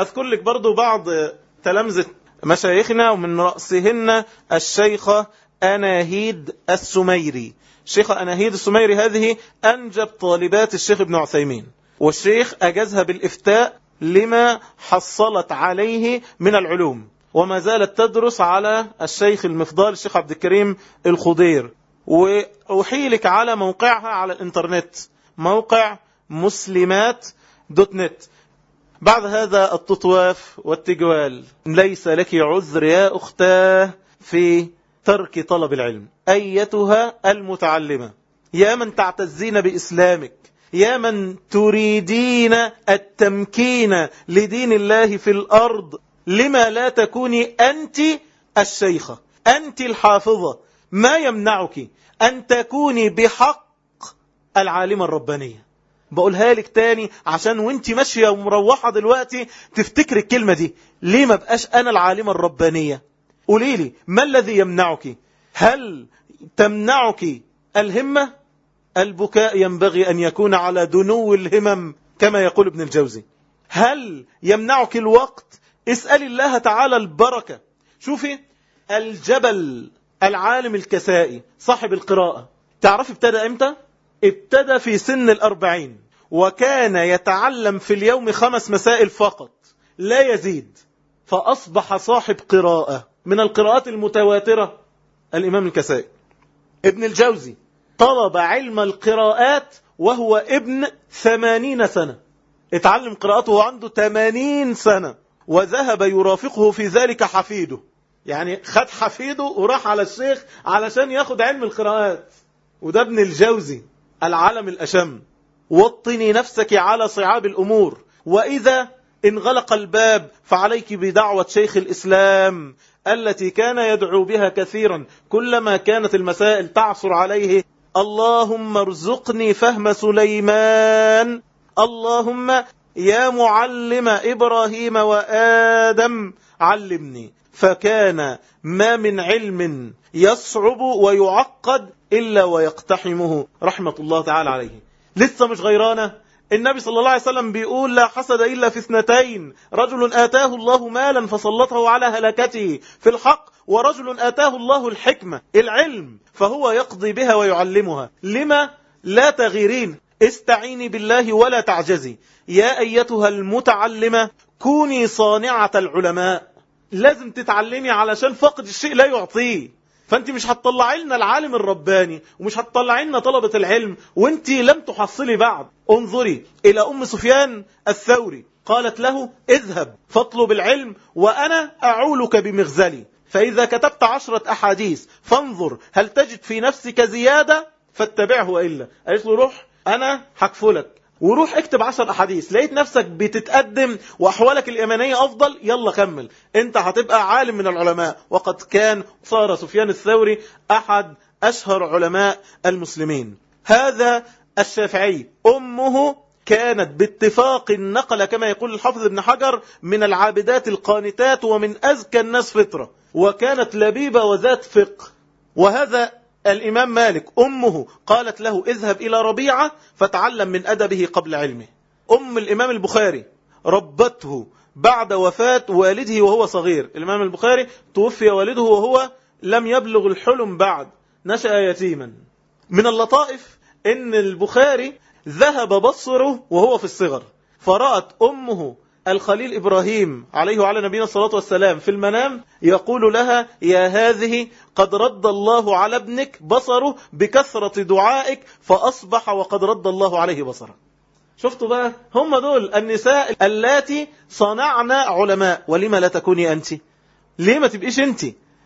أذكر لك برضو بعض تلامذة مشايخنا ومن رأسهن الشيخة أناهيد السميري. الشيخ أناهيد السميري هذه أنجب طالبات الشيخ ابن عثيمين. والشيخ أجازها بالإفتاء لما حصلت عليه من العلوم. وما زالت تدرس على الشيخ المفضال الشيخ عبد الكريم الخضير. وأحيلك على موقعها على الإنترنت. موقع مسلمات دوت نت. بعد هذا التطواف والتجوال ليس لك عذر يا أختاه في ترك طلب العلم. أيتها المتعلمة؟ يا من تعتزين بإسلامك يا من تريدين التمكين لدين الله في الأرض لما لا تكوني أنت الشيخة أنت الحافظة. ما يمنعك أن تكوني بحق العالمة الربانية؟ بقولها لك تاني عشان وانت ماشية ومروحة دلوقتي تفتكر الكلمة دي. ليه ما بقاش أنا العالمة الربانية؟ قولي لي ما الذي يمنعك؟ هل تمنعك الهمة؟ البكاء ينبغي أن يكون على دنو الهمم كما يقول ابن الجوزي. هل يمنعك الوقت؟ اسأل الله تعالى البركة. شوفي الجبل العالم الكسائي صاحب القراءة. تعرف ابتدى إمتى؟ ابتدى في سن الأربعين وكان يتعلم في اليوم خمس مسائل فقط لا يزيد فأصبح صاحب قراءة. من القراءات المتواترة. الإمام الكسائي. ابن الجوزي. طلب علم القراءات وهو ابن ثمانين سنة. اتعلم قراءته عنده ثمانين سنة. وذهب يرافقه في ذلك حفيده. يعني خد حفيده وراح على الشيخ علشان ياخد علم القراءات. وده ابن الجوزي العالم الأشم. وطني نفسك على صعاب الأمور. وإذا انغلق الباب فعليك بدعوة شيخ الإسلام. التي كان يدعو بها كثيرا كلما كانت المسائل تعصر عليه اللهم ارزقني فهم سليمان اللهم يا معلم إبراهيم وآدم علمني. فكان ما من علم يصعب ويعقد إلا ويقتحمه رحمة الله تعالى عليه. لسه مش غيرانة؟ النبي صلى الله عليه وسلم بيقول لا حسد إلا في اثنتين. رجل آتاه الله مالا فسلطه على هلكته في الحق ورجل آتاه الله الحكمة العلم فهو يقضي بها ويعلمها. لما؟ لا تغيرين. استعيني بالله ولا تعجزي. يا أيتها المتعلمة كوني صانعة العلماء. لازم تتعلمي علشان فقد الشيء لا يعطيه. فأنت مش هتطلعي لنا العالم الرباني ومش هتطلعي لنا طلبة العلم وأنت لم تحصلي بعد انظري إلى أم سفيان الثوري قالت له اذهب فاطلب العلم وأنا أعولك بمغزلي. فإذا كتبت عشرة أحاديث فانظر هل تجد في نفسك زيادة؟ فاتبعه وإلا. قالت له روح أنا هكفلك. وروح اكتب عشر أحاديث. لقيت نفسك بتتقدم وأحوالك الإيمانية أفضل يلا كمل. أنت هتبقى عالم من العلماء. وقد كان صار سفيان الثوري أحد أشهر علماء المسلمين. هذا الشافعي. أمه كانت باتفاق النقل كما يقول الحافظ ابن حجر من العابدات القانتات ومن أزكى الناس فطرة. وكانت لبيبة وذات فقه. وهذا الإمام مالك أمه قالت له اذهب إلى ربيعة فتعلم من أدبه قبل علمه. أم الإمام البخاري ربته بعد وفاة والده وهو صغير. الإمام البخاري توفي والده وهو لم يبلغ الحلم بعد. نشأ يتيما. من اللطائف إن البخاري ذهب بصره وهو في الصغر. فرأت أمه الخليل إبراهيم عليه وعلى نبينا الصلاة والسلام في المنام يقول لها يا هذه قد رد الله على ابنك بصره بكثرة دعائك فأصبح وقد رد الله عليه بصره. شفتوا بقى؟ هم دول النساء اللاتي صنعنا علماء. ولما لا تكوني أنت؟ ليه ما تبقيش أنت؟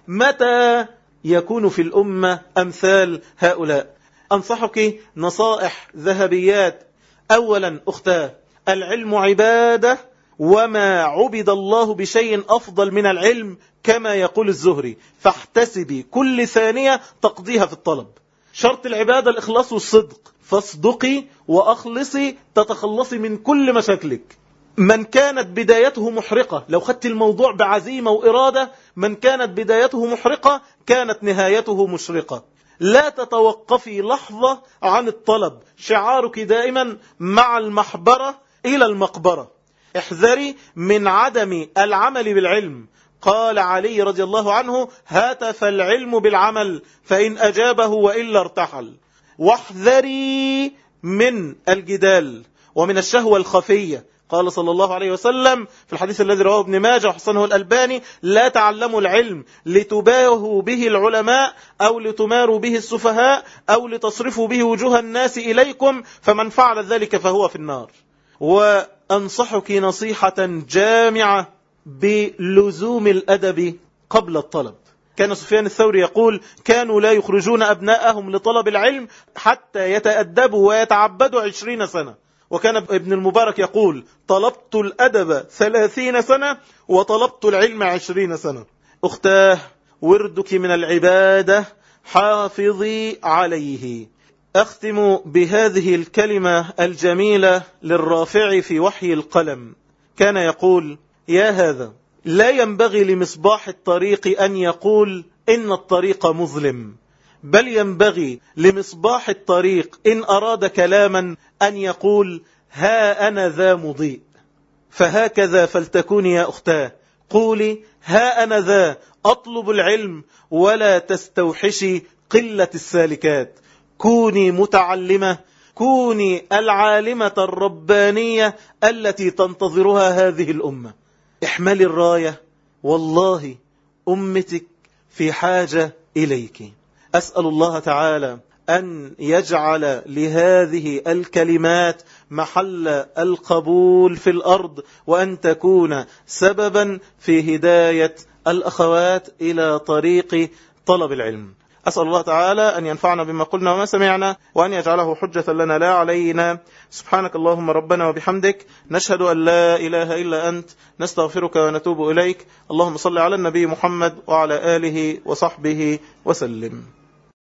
متى يكون في الأمة أمثال هؤلاء؟ أنصحك نصائح ذهبيات. أولا أختاه العلم عبادة وما عبد الله بشيء أفضل من العلم كما يقول الزهري. فاحتسبي كل ثانية تقضيها في الطلب. شرط العبادة الإخلاص والصدق. فاصدقي وأخلصي تتخلصي من كل مشاكلك. من كانت بدايته محرقة لو خدت الموضوع بعزيمة وإرادة من كانت بدايته محرقة كانت نهايته مشرقة. لا تتوقفي لحظة عن الطلب. شعارك دائما مع المحبرة إلى المقبرة. احذري من عدم العمل بالعلم. قال علي رضي الله عنه هاتف العلم بالعمل فإن أجابه وإلا ارتحل. واحذري من الجدال ومن الشهوة الخفية. قال صلى الله عليه وسلم في الحديث الذي رواه ابن ماجه وحسنه الألباني لا تعلموا العلم لتباهوا به العلماء أو لتماروا به السفهاء أو لتصرفوا به وجوه الناس إليكم فمن فعل ذلك فهو في النار. وأنصحك نصيحة جامعة بلزوم الأدب قبل الطلب. كان سفيان الثوري يقول كانوا لا يخرجون أبناءهم لطلب العلم حتى يتأدبوا ويتعبدوا عشرين سنة وكان ابن المبارك يقول طلبت الأدب ثلاثين سنة وطلبت العلم عشرين سنة أختاه وردك من العبادة حافظي عليه أختم بهذه الكلمة الجميلة للرافع في وحي القلم. كان يقول يا هذا لا ينبغي لمصباح الطريق أن يقول إن الطريق مظلم. بل ينبغي لمصباح الطريق إن أراد كلاما أن يقول ها أنا ذا مضيء. فهكذا فلتكوني يا أختاه. قولي ها أنا ذا أطلب العلم ولا تستوحشي قلة السالكات. كوني متعلمة كوني العالمة الربانية التي تنتظرها هذه الأمة. احملي الراية والله أمتك في حاجة إليك. أسأل الله تعالى أن يجعل لهذه الكلمات محل القبول في الأرض وأن تكون سببا في هداية الأخوات إلى طريق طلب العلم. أسأل الله تعالى أن ينفعنا بما قلنا وما سمعنا وأن يجعله حجة لنا لا علينا. سبحانك اللهم ربنا وبحمدك. نشهد أن لا إله إلا أنت. نستغفرك ونتوب إليك. اللهم صل على النبي محمد وعلى آله وصحبه وسلم.